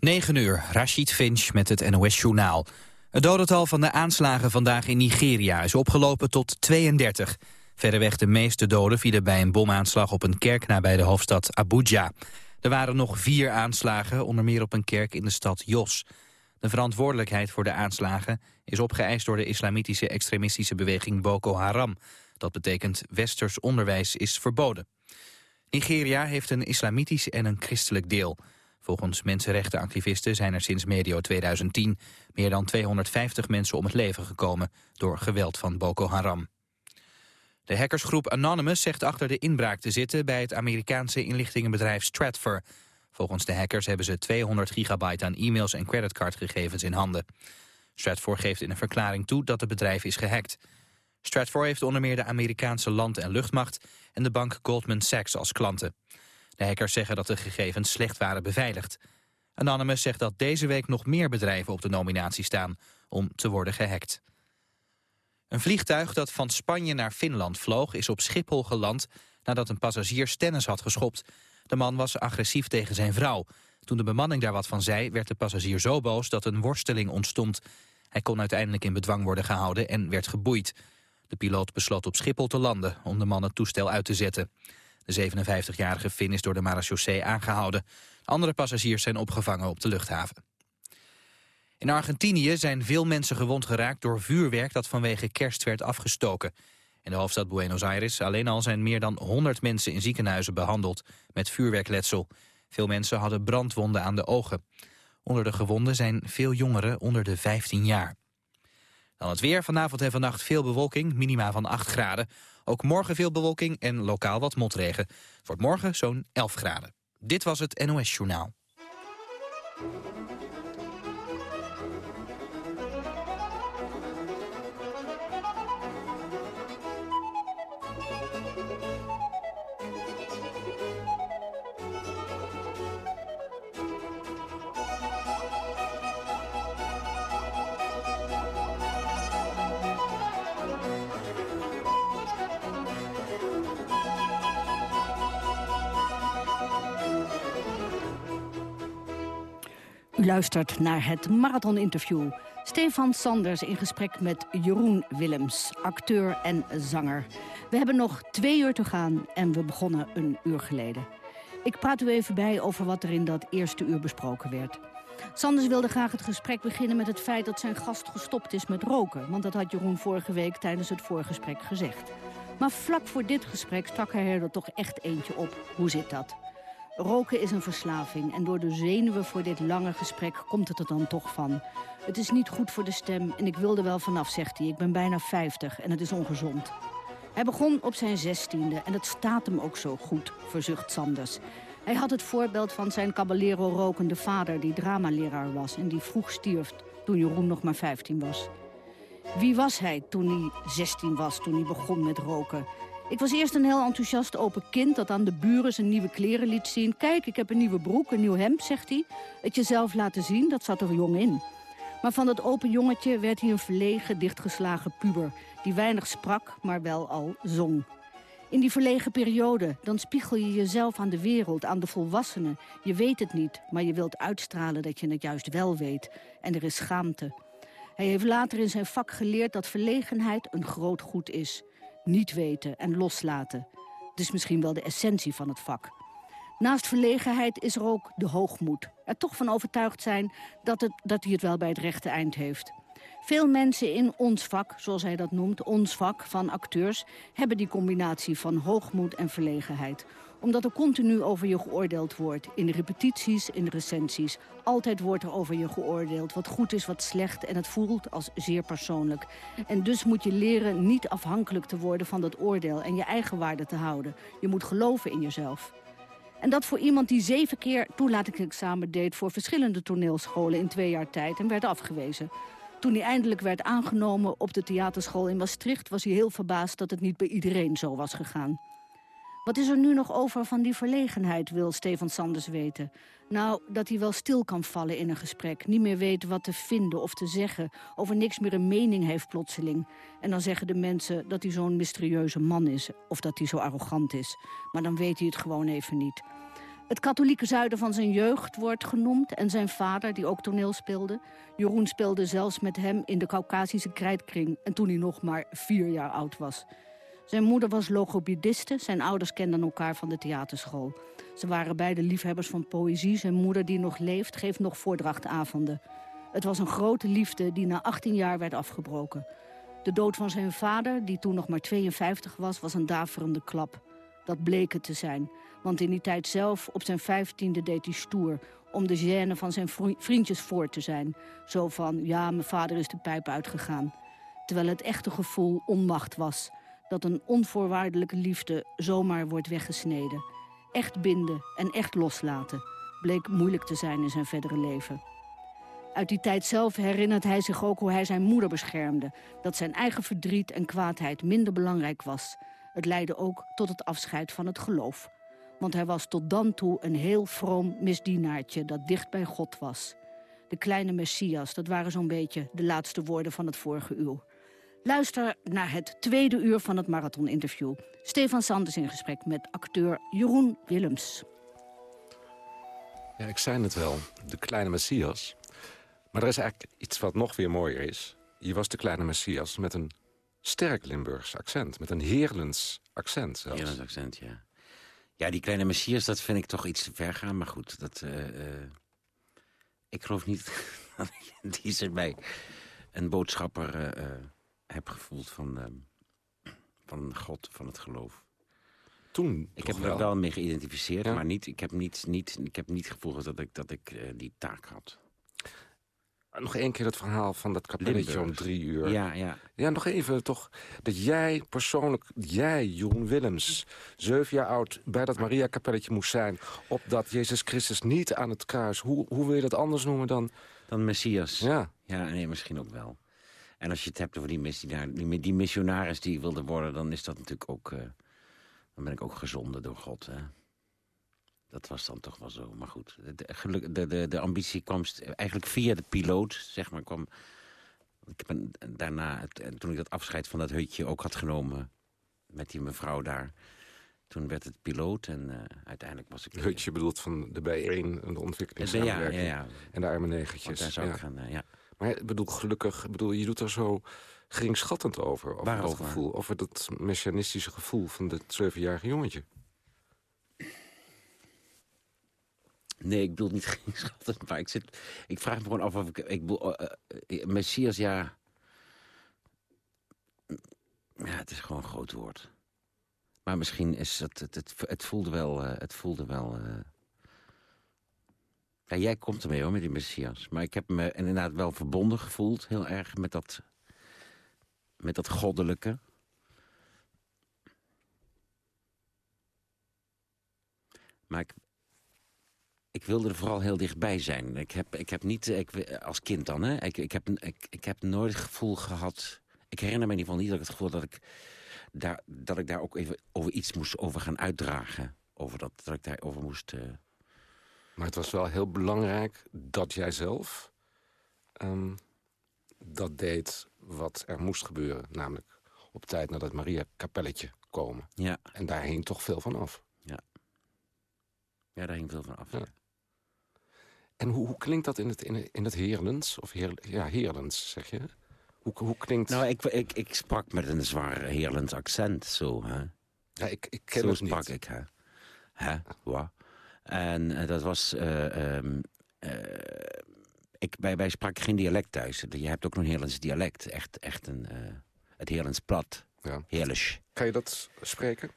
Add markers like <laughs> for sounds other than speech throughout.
9 uur, Rashid Finch met het NOS-journaal. Het dodental van de aanslagen vandaag in Nigeria is opgelopen tot 32. Verreweg de meeste doden vielen bij een bomaanslag op een kerk nabij de hoofdstad Abuja. Er waren nog vier aanslagen, onder meer op een kerk in de stad Jos. De verantwoordelijkheid voor de aanslagen is opgeëist door de islamitische extremistische beweging Boko Haram. Dat betekent westers onderwijs is verboden. Nigeria heeft een islamitisch en een christelijk deel. Volgens mensenrechtenactivisten zijn er sinds medio 2010 meer dan 250 mensen om het leven gekomen door geweld van Boko Haram. De hackersgroep Anonymous zegt achter de inbraak te zitten bij het Amerikaanse inlichtingenbedrijf Stratfor. Volgens de hackers hebben ze 200 gigabyte aan e-mails en creditcardgegevens in handen. Stratfor geeft in een verklaring toe dat het bedrijf is gehackt. Stratfor heeft onder meer de Amerikaanse land- en luchtmacht en de bank Goldman Sachs als klanten. De hackers zeggen dat de gegevens slecht waren beveiligd. Anonymous zegt dat deze week nog meer bedrijven op de nominatie staan om te worden gehackt. Een vliegtuig dat van Spanje naar Finland vloog is op Schiphol geland nadat een passagier stennis had geschopt. De man was agressief tegen zijn vrouw. Toen de bemanning daar wat van zei werd de passagier zo boos dat een worsteling ontstond. Hij kon uiteindelijk in bedwang worden gehouden en werd geboeid. De piloot besloot op Schiphol te landen om de man het toestel uit te zetten. De 57-jarige Finn is door de marechaussee aangehouden. Andere passagiers zijn opgevangen op de luchthaven. In Argentinië zijn veel mensen gewond geraakt door vuurwerk dat vanwege kerst werd afgestoken. In de hoofdstad Buenos Aires alleen al zijn meer dan 100 mensen in ziekenhuizen behandeld met vuurwerkletsel. Veel mensen hadden brandwonden aan de ogen. Onder de gewonden zijn veel jongeren onder de 15 jaar. Dan het weer. Vanavond en vannacht veel bewolking, minima van 8 graden. Ook morgen veel bewolking en lokaal wat motregen. Het wordt morgen zo'n 11 graden. Dit was het NOS Journaal. Luistert naar het Marathon-interview. Stefan Sanders in gesprek met Jeroen Willems, acteur en zanger. We hebben nog twee uur te gaan en we begonnen een uur geleden. Ik praat u even bij over wat er in dat eerste uur besproken werd. Sanders wilde graag het gesprek beginnen met het feit dat zijn gast gestopt is met roken. Want dat had Jeroen vorige week tijdens het voorgesprek gezegd. Maar vlak voor dit gesprek stak hij er toch echt eentje op. Hoe zit dat? Roken is een verslaving en door de zenuwen voor dit lange gesprek komt het er dan toch van. Het is niet goed voor de stem en ik wil er wel vanaf, zegt hij. Ik ben bijna 50 en het is ongezond. Hij begon op zijn zestiende en het staat hem ook zo goed, verzucht Sanders. Hij had het voorbeeld van zijn caballero rokende vader... die dramaleraar was en die vroeg stierf toen Jeroen nog maar 15 was. Wie was hij toen hij 16 was, toen hij begon met roken? Ik was eerst een heel enthousiast open kind dat aan de buren zijn nieuwe kleren liet zien. Kijk, ik heb een nieuwe broek, een nieuw hemd, zegt hij. Het jezelf laten zien, dat zat er jong in. Maar van dat open jongetje werd hij een verlegen, dichtgeslagen puber... die weinig sprak, maar wel al zong. In die verlegen periode, dan spiegel je jezelf aan de wereld, aan de volwassenen. Je weet het niet, maar je wilt uitstralen dat je het juist wel weet. En er is schaamte. Hij heeft later in zijn vak geleerd dat verlegenheid een groot goed is niet weten en loslaten. Het is misschien wel de essentie van het vak. Naast verlegenheid is er ook de hoogmoed. Er toch van overtuigd zijn dat, het, dat hij het wel bij het rechte eind heeft. Veel mensen in ons vak, zoals hij dat noemt, ons vak van acteurs... hebben die combinatie van hoogmoed en verlegenheid omdat er continu over je geoordeeld wordt. In repetities, in recensies. Altijd wordt er over je geoordeeld. Wat goed is, wat slecht. En het voelt als zeer persoonlijk. En dus moet je leren niet afhankelijk te worden van dat oordeel. En je eigen waarde te houden. Je moet geloven in jezelf. En dat voor iemand die zeven keer toelatingsexamen deed... voor verschillende toneelscholen in twee jaar tijd en werd afgewezen. Toen hij eindelijk werd aangenomen op de theaterschool in Maastricht... was hij heel verbaasd dat het niet bij iedereen zo was gegaan. Wat is er nu nog over van die verlegenheid, wil Stefan Sanders weten. Nou, dat hij wel stil kan vallen in een gesprek. Niet meer weet wat te vinden of te zeggen. Over niks meer een mening heeft plotseling. En dan zeggen de mensen dat hij zo'n mysterieuze man is. Of dat hij zo arrogant is. Maar dan weet hij het gewoon even niet. Het katholieke zuiden van zijn jeugd wordt genoemd en zijn vader, die ook toneel speelde. Jeroen speelde zelfs met hem in de Caucasische krijtkring en toen hij nog maar vier jaar oud was. Zijn moeder was logopediste, zijn ouders kenden elkaar van de theaterschool. Ze waren beide liefhebbers van poëzie. Zijn moeder, die nog leeft, geeft nog voordrachtavonden. Het was een grote liefde die na 18 jaar werd afgebroken. De dood van zijn vader, die toen nog maar 52 was, was een daverende klap. Dat bleek het te zijn. Want in die tijd zelf, op zijn vijftiende, deed hij stoer... om de gêne van zijn vriendjes voor te zijn. Zo van, ja, mijn vader is de pijp uitgegaan. Terwijl het echte gevoel onmacht was. Dat een onvoorwaardelijke liefde zomaar wordt weggesneden. Echt binden en echt loslaten bleek moeilijk te zijn in zijn verdere leven. Uit die tijd zelf herinnert hij zich ook hoe hij zijn moeder beschermde. Dat zijn eigen verdriet en kwaadheid minder belangrijk was. Het leidde ook tot het afscheid van het geloof. Want hij was tot dan toe een heel vroom misdienaartje dat dicht bij God was. De kleine Messias, dat waren zo'n beetje de laatste woorden van het vorige uur. Luister naar het tweede uur van het marathoninterview. Stefan Sanders in gesprek met acteur Jeroen Willems. Ja, ik zei het wel, de kleine Messias. Maar er is eigenlijk iets wat nog weer mooier is. Je was de kleine Messias met een sterk Limburgs accent. Met een Heerlens accent zelfs. Heerlens accent, ja. Ja, die kleine Messias, dat vind ik toch iets te ver gaan. Maar goed, dat, uh, uh, ik geloof niet <laughs> dat die zin bij een boodschapper uh, heb gevoeld van, van God, van het geloof. Toen ik heb me wel mee geïdentificeerd, maar niet, ik, heb niet, niet, ik heb niet gevoeld dat ik, dat ik die taak had. Nog één keer het verhaal van dat kapelletje om drie uur. Ja, ja. Ja, nog even toch. Dat jij persoonlijk, jij, Jeroen Willems... zeven jaar oud bij dat Maria-kapelletje moest zijn... opdat Jezus Christus niet aan het kruis... Hoe, hoe wil je dat anders noemen dan... Dan Messias. Ja. Ja, nee, misschien ook wel. En als je het hebt over die, missionaris die, die missionaris die wilde worden... dan is dat natuurlijk ook... Uh, dan ben ik ook gezonden door God, hè. Dat was dan toch wel zo. Maar goed, de, de, de, de ambitie kwam eigenlijk via de piloot, zeg maar, kwam... Ik ben daarna, toen ik dat afscheid van dat hutje ook had genomen... met die mevrouw daar... Toen werd het piloot en uh, uiteindelijk was ik... Het hutje bedoelt van de bijeen en de ontwikkelingssamenwerking. Ja, ja, ja. En de arme negentjes. daar zou ik gaan, uh, ja. Maar ik bedoel, gelukkig, bedoel, je doet er zo geringschattend over. Over Waarover? dat gevoel, over dat messianistische gevoel van dat zevenjarige jongetje. Nee, ik bedoel niet <laughs> geringschattend, maar ik, zit, ik vraag me gewoon af of ik... ik bedoel, uh, uh, Messias, ja... Ja, het is gewoon een groot woord. Maar misschien is het... Het, het, het voelde wel... Uh, het voelde wel ja, jij komt ermee hoor, met die Messias. Maar ik heb me inderdaad wel verbonden gevoeld, heel erg, met dat... met dat goddelijke. Maar ik, ik wilde er vooral heel dichtbij zijn. Ik heb, ik heb niet, ik, als kind dan, hè, ik, ik, heb, ik, ik heb nooit het gevoel gehad... Ik herinner me in ieder geval niet dat ik het gevoel dat ik daar, dat ik daar ook even over iets moest over gaan uitdragen. Over dat, dat ik daarover moest... Uh... Maar het was wel heel belangrijk dat jij zelf um, dat deed wat er moest gebeuren. Namelijk op tijd naar dat Maria kapelletje komen. Ja. En daar hing toch veel van af. Ja. Ja, daar hing veel van af. Ja. En hoe, hoe, klinkt dat in het, in, in het Heerlens? Of heer, ja, Heerlens, zeg je? Hoe, hoe klinkt... Nou, ik, ik, ik sprak met een zwaar Heerlens accent, zo, hè. Ja, ik, ik ken zo het sprak niet. ik, hè. Hè, wat? En uh, dat was... Uh, um, uh, ik, wij, wij spraken geen dialect thuis. Je hebt ook nog een Heerlens dialect. Echt, echt een... het Heerlens plat. Ja. Heerlijk. Kan je dat spreken?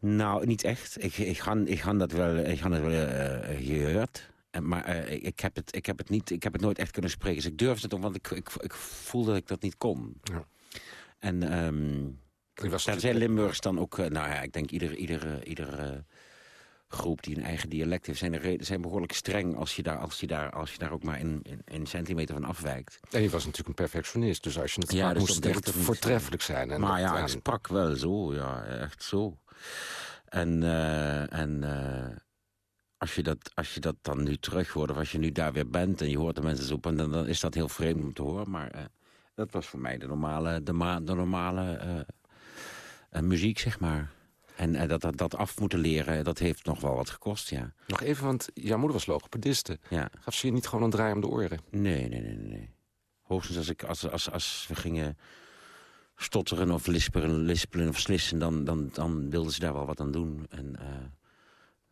Nou, niet echt. Ik, ik, ga, ik ga dat wel, ik ga dat wel gehoord. Maar uh, ik, heb het, ik, heb het niet, ik heb het nooit echt kunnen spreken. Dus ik durfde het ook, want ik, ik, ik voelde dat ik dat niet kon. Ja. En um, daar zijn Limburgs dan ook... Uh, nou ja, ik denk iedere, iedere, iedere groep die een eigen dialect heeft... zijn, er, zijn behoorlijk streng als je daar, als je daar, als je daar ook maar in, in centimeter van afwijkt. En je was natuurlijk een perfectionist. Dus als je het ja, dus moest het echt voortreffelijk zijn. En maar ja, ik sprak wel zo. Ja, echt zo. En... Uh, en als je, dat, als je dat dan nu terug hoort, of als je nu daar weer bent... en je hoort de mensen zo dan, dan is dat heel vreemd om te horen. Maar uh, dat was voor mij de normale, de, ma de normale muziek, zeg maar. En eh, dat, dat, dat af moeten leren, dat heeft nog wel wat gekost, ja. Nog even, want jouw moeder was logopediste. ja. Gaf ze je niet gewoon een draai om de oren? Nee, nee, nee, nee. Hoogstens als, ik, als, als, als we gingen stotteren of lisperen, lispelen of slissen... Dan, dan, dan wilden ze daar wel wat aan doen. En, eh,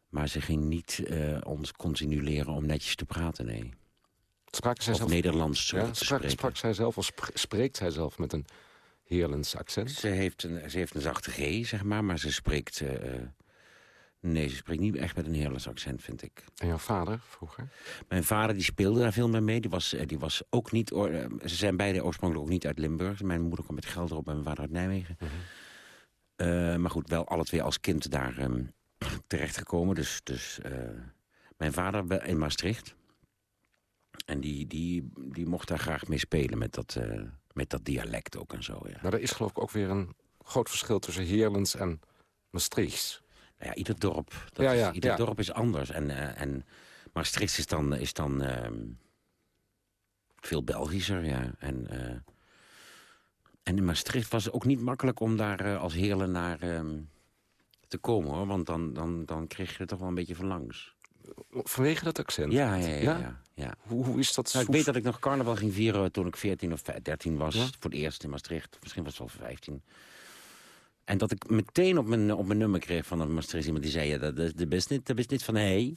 maar ze ging niet eh, ons continu leren om netjes te praten, nee. Sprak zij Of zelf, Nederlands ja, te sprak, zij zelf of sp- spreekt zij zelf met een Heerlens accent? Ze, heeft een, ze heeft een zachte G, zeg maar, maar ze spreekt... eh, eh, nee, ze spreekt niet echt met een Nederlands accent, vind ik. En jouw vader vroeger? Mijn vader die speelde daar veel mee mee. Die was, eh, die was ook niet... Ze zijn beide oorspronkelijk ook niet uit Limburg. Mijn moeder kwam met Gelderop en mijn vader uit Nijmegen. Eh, maar goed, wel alle twee als kind daar ehm, <clears throat> terechtgekomen. Dus, dus mijn vader in Maastricht. En die, die, die mocht daar graag mee spelen met dat, met dat dialect ook en zo, ja. Maar er is geloof ik ook weer een groot verschil tussen Heerlens en Maastrichts. Nou ja, ieder dorp, dat Ja, is, ieder ja. dorp is anders. En, eh, en Maastricht is dan, is dan ehm, veel Belgischer, ja. En, eh, en in Maastricht was het ook niet makkelijk om daar eh, als heerlen naar ehm, te komen, hoor. Want dan, dan, dan kreeg je er toch wel een beetje van langs. Vanwege dat accent? Ja, ja, ja. Ja? Ja. Hoe, hoe is dat? Nou, ik weet dat ik nog carnaval ging vieren toen ik 14 of 13 was. Ja? Voor het eerst in Maastricht. Misschien was het wel 15. En dat ik meteen op mijn, op mijn nummer kreeg van een Maastricht iemand die zei... Ja, dat, is- is niet, dat is niet van hij.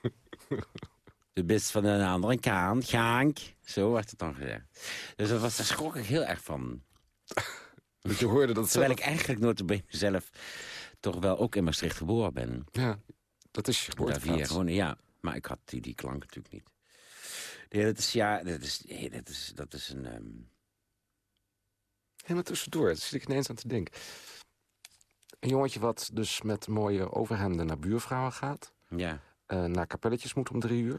<laughs> De best van een andere kant, Gank. Zo werd het dan gezegd. Dus dat was, daar schrok ik heel erg van. Dat je hoorde dat Terwijl zelf. ik eigenlijk nooit bij mezelf toch wel ook in Maastricht geboren ben. Ja, dat is je Daar vier geboorteplaats. gewoon, ja. Maar ik had die, die klank natuurlijk niet. Nee, dat is, ja, dat is, nee, dat is, dat is een... ehm, Helemaal tussendoor, daar zit ik ineens aan te denken. Een jongetje wat dus met mooie overhemden naar buurvrouwen gaat... ja, eh, naar kapelletjes moet om drie uur...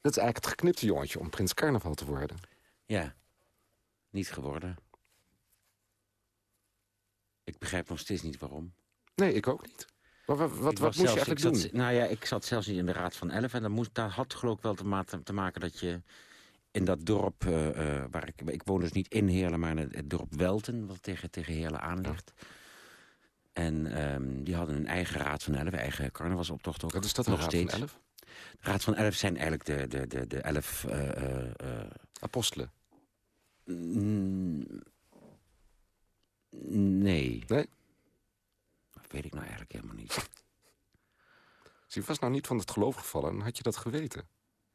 dat is eigenlijk het geknipte jongetje om prins carnaval te worden. ja. Niet geworden. Ik begrijp nog steeds niet waarom. Nee, ik ook niet. Maar wat, wat, wat moest je eigenlijk doen? zat, Nou ja, ik zat zelfs niet in de Raad van Elf. En dat, moest, dat had geloof ik wel te, ma te maken dat je in dat dorp... eh, eh, waar ik, ik woon dus niet in Heerlen, maar in het, het dorp Welten... wat tegen, tegen Heerlen aan ligt. En ehm, die hadden een eigen Raad van Elf, eigen carnavalsoptocht ook. Wat is dat nog raad steeds. van elf? De Raad van Elf zijn eigenlijk de, de, de, de elf... eh, Apostelen. Nee. Nee? Weet ik nou eigenlijk helemaal niet. Dus je was nou niet van het geloof gevallen, dan had je dat geweten.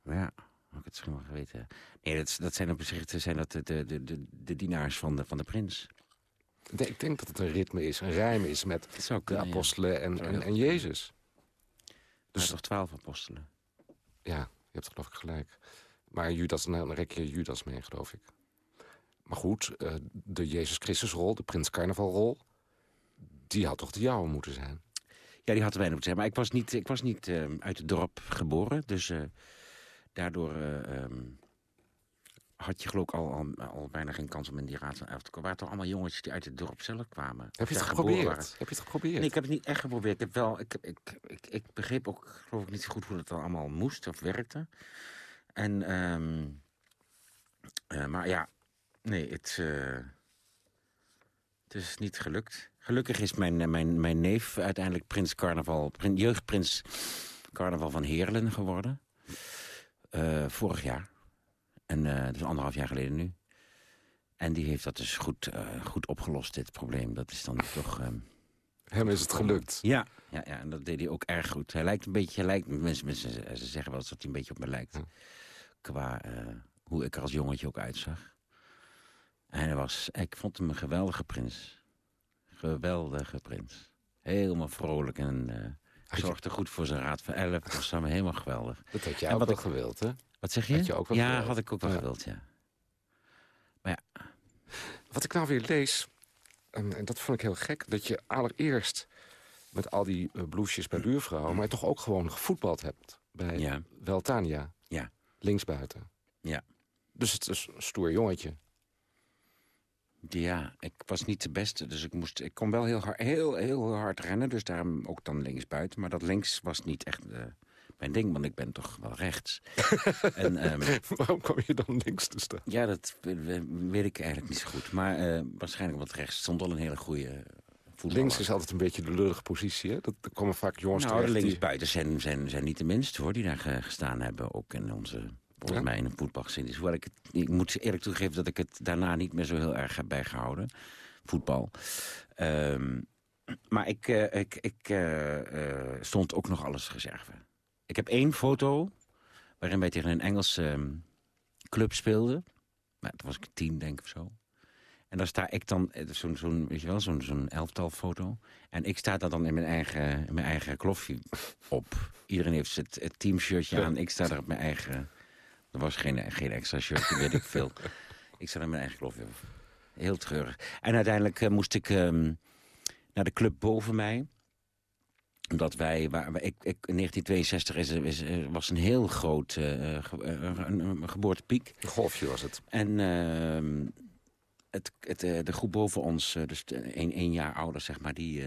Ja, had ik het misschien wel geweten. Nee, dat, dat zijn op zich zijn dat de, de, de, de, de dienaars van de, van de prins. Ik denk, ik denk dat het een ritme is, een rijm is met de apostelen en, en, en Jezus. Dus Dus toch twaalf apostelen. ja, je hebt geloof ik gelijk. Maar Judas, dan rek je Judas mee, geloof ik. Maar goed, eh, de Jezus Christusrol, de Prins Carnavalrol... die had toch de jouwe moeten zijn? Ja, die hadden wij moeten zeggen. Maar ik was niet, ik was niet ehm, uit het dorp geboren. Dus eh, daardoor eh, ehm, had je geloof ik al, al, al bijna geen kans om in die raad te komen. Het waren toch allemaal jongetjes die uit het dorp zelf kwamen. Heb je het waren. geprobeerd? Heb je het geprobeerd? Nee, ik heb het niet echt geprobeerd. Ik, heb wel, ik, ik, ik, ik begreep ook geloof ik niet zo goed hoe dat dan allemaal moest of werkte. En, ehm, eh, maar ja, nee, het, het is niet gelukt. Gelukkig is mijn, eh, mijn, mijn neef uiteindelijk prins carnaval, prin- jeugdprins carnaval van Heerlen geworden. Eh, vorig jaar. En uh, dus anderhalf jaar geleden nu. En die heeft dat dus goed, uh, goed opgelost, dit probleem. Dat is dan toch... Hem is het gelukt. Ja, ja, ja, en dat deed hij ook erg goed. Hij lijkt een beetje, hij lijkt, mensen, mensen ze zeggen wel eens dat hij een beetje op me lijkt. Qua hoe ik er als jongetje ook uitzag. En hij was, ik vond hem een geweldige prins. Geweldige prins. Helemaal vrolijk en uh, zorgde goed voor zijn raad van elf. Dat was helemaal geweldig. Dat had jij ook wel ik, gewild, hè? Wat zeg je? Had je ook wel ja, gewild. had ik ook wel ja. gewild, ja. Maar ja. Wat ik nou weer lees, en, en, dat vond ik heel gek... dat je allereerst met al die uh, bloesjes bij buurvrouwen... maar toch ook gewoon gevoetbald hebt bij ja. Weltania. Ja. Linksbuiten. Ja. Dus het is een stoer jongetje. Ja, ik was niet de beste, dus ik, moest, ik kon wel heel hard, heel, heel hard rennen. Dus daarom ook dan linksbuiten. Maar dat links was niet echt uh, mijn ding, want ik ben toch wel rechts. <laughs> en, um, Waarom kwam je dan links te staan? Ja, dat weet ik eigenlijk niet zo goed. Maar uh, waarschijnlijk wat rechts stond al een hele goede, voetballer. Links is altijd een beetje de lullige positie, hè? Dat, er komen vaak jongens Nou, terecht linksbuiten zijn, zijn, zijn niet de minste hoor, die daar ge- gestaan hebben. Ook in onze, volgens Ja? mij in de voetbalgeschiedenis. Hoewel ik, het, ik moet eerlijk toegeven dat ik het daarna niet meer zo heel erg heb bijgehouden. Voetbal. Ehm, maar ik, eh, ik, ik eh, eh, stond ook nog alles reserve. Ik heb één foto waarin wij tegen een Engelse ehm, club speelden. Nou, toen was ik tien, denk ik of zo. En daar sta ik dan, zo'n zo'n weet je wel, zo'n zo'n elftal foto. En ik sta daar dan in mijn eigen, in mijn eigen klofje op. Iedereen heeft het, het teamshirtje aan. Ik sta er op mijn eigen... Er was geen, geen extra shirtje, weet ik veel. <laughs> Ik er in mijn eigen klofje op. Heel treurig. En uiteindelijk eh, moest ik ehm, naar de club boven mij omdat wij, waar, ik, ik, in 1962 is, er- is, er was een heel groot eh, ge- eh, geboortepiek. Een golfje was het. En ehm, het, het, de groep boven ons, dus één jaar ouder, zeg maar, die,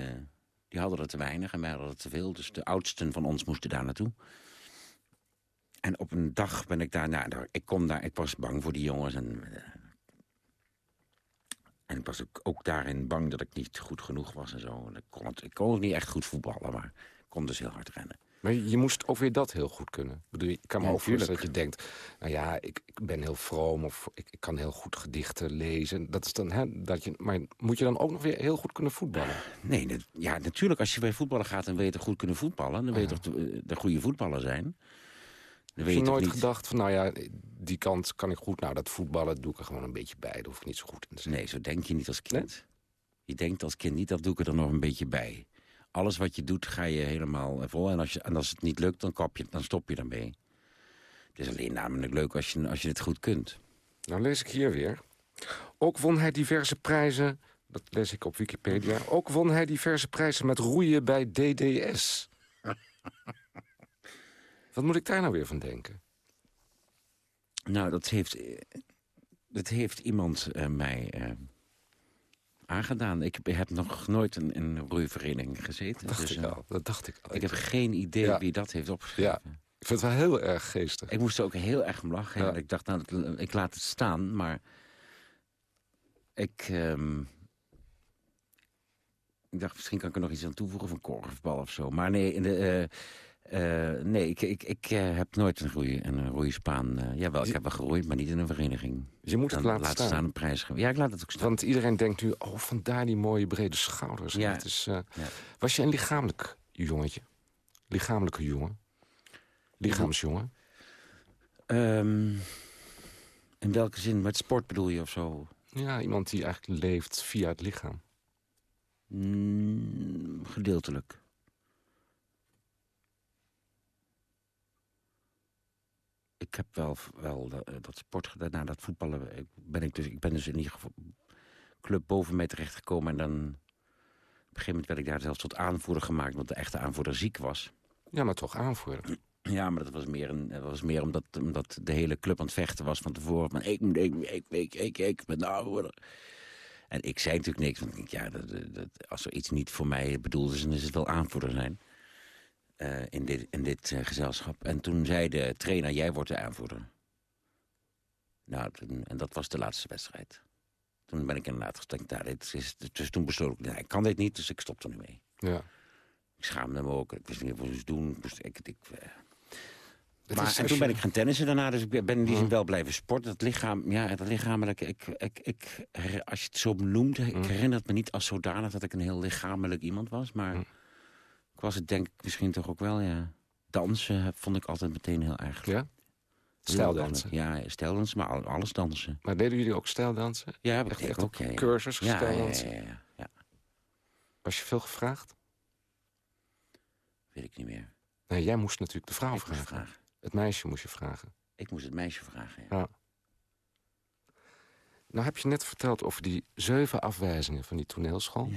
die hadden er te weinig en wij hadden er te veel. Dus de oudsten van ons moesten daar naartoe. En op een dag ben ik daar, nou, ik kom daar, ik was bang voor die jongens. En, eh, en ik was ook, ook daarin bang dat ik niet goed genoeg was en zo. En ik, kon het, ik kon ook niet echt goed voetballen, maar ik kon dus heel hard rennen. Maar je moest ook weer dat heel goed kunnen. Ik bedoel, ik kan me Ja, ook voorstellen dat je denkt... nou ja, ik, ik ben heel vroom of ik, ik kan heel goed gedichten lezen. Dat is dan, hè, dat je, maar moet je dan ook nog weer heel goed kunnen voetballen? Nee, dat- ja, natuurlijk, als je bij voetballen gaat en wil je goed kunnen voetballen... dan wil je toch de, de goede voetballer zijn. Dan weet je nooit niet- gedacht van, nou ja, die kant kan ik goed. Nou, dat voetballen doe ik er gewoon een beetje bij. Daar hoef ik niet zo goed in te zijn. Nee, zo denk je niet als kind. Je denkt als kind niet, dat doe ik er dan nog een beetje bij. Alles wat je doet, ga je helemaal vol. En als, je, en als het niet lukt, dan, kap je, dan stop je ermee. Het is alleen namelijk leuk als je, als je het goed kunt. Nou lees ik hier weer. Ook won hij diverse prijzen. Dat lees ik op Wikipedia. Ook won hij diverse prijzen met roeien bij DDS. <laughs> Wat moet ik daar nou weer van denken? Nou, dat heeft, eh, dat heeft iemand eh, mij eh, aangedaan. Ik heb nog nooit in, in een roeivereniging gezeten. Dacht dus, ik al. Dat dacht ik al. Ik heb geen idee Ja. wie dat heeft opgeschreven. Ja. Ik vind het wel heel erg geestig. Ik moest er ook heel erg om lachen. Ja. Ik dacht, nou, dat- ik laat het staan, maar... Ik, ehm, ik dacht, misschien kan ik er nog iets aan toevoegen van korfbal of zo. Maar nee, in de, eh, nee ik, ik, ik eh, heb nooit een, roei, een roeispaan... eh jawel, ik heb wel geroeid, maar niet in een vereniging. Je moet het Dan laten laat staan. staan een prijs. Ja, ik laat het ook staan. Want iedereen denkt nu, oh, vandaar die mooie brede schouders. Ja. Het is, Ja. Was je een lichamelijk jongetje? Lichamelijke jongen? Lichaamsjongen? Ehm, in welke zin? Met sport bedoel je of zo? Ja, iemand die eigenlijk leeft via het lichaam. Mm, gedeeltelijk. Ik heb wel, wel dat, dat sport gedaan. Nou, dat voetballen ik ben ik dus. Ik ben dus in die gevo- club boven mij terechtgekomen. En dan. Op een gegeven moment werd ik daar zelfs tot aanvoerder gemaakt. Want de echte aanvoerder ziek was. Ja, maar toch aanvoerder. <clears throat> Ja, maar dat was meer, een, dat was meer omdat, omdat de hele club aan het vechten was van tevoren. Maar ik ik, ik, ik, ik, ik ben de aanvoerder. En ik zei natuurlijk niks. Want ik denk, ja, dat- dat- als er iets niet voor mij bedoeld is, dan is het wel aanvoerder zijn. Eh, in dit, in dit eh, gezelschap. En toen zei de trainer, jij wordt de aanvoerder. Nou, toen, en dat was de laatste wedstrijd. Toen ben ik inderdaad gedacht, nou, dit is, dus toen besloot ik, nou, ik kan dit niet, dus ik stop er nu mee. Ja. Ik schaamde me ook, ik wist niet wat ik moest doen. Ik moest- ik, ik, eh, maar, is en toen ben ik gaan tennissen daarna, dus ik ben in die zin Mm. wel blijven sporten. Het lichaam, ja, het lichamelijke, ik, ik, ik, als je het zo benoemt, ik Mm. herinner het me niet als zodanig dat ik een heel lichamelijk iemand was, maar Mm. Ik was het denk ik misschien toch ook wel, ja. Dansen vond ik altijd meteen heel erg. Ja? Stijldansen. Ja, stijldansen, maar al- alles dansen. Maar deden jullie ook stijldansen? Ja, Echt, echt ook, ja, ja. cursus Ja, stijldansen? ja, ja, ja. Was je veel gevraagd? weet ik niet meer. Nee, jij moest natuurlijk de vrouw vragen. vragen. Het meisje moest je vragen. Ik moest het meisje vragen, ja. Ja. Nou heb je net verteld over die zeven afwijzingen van die toneelschool.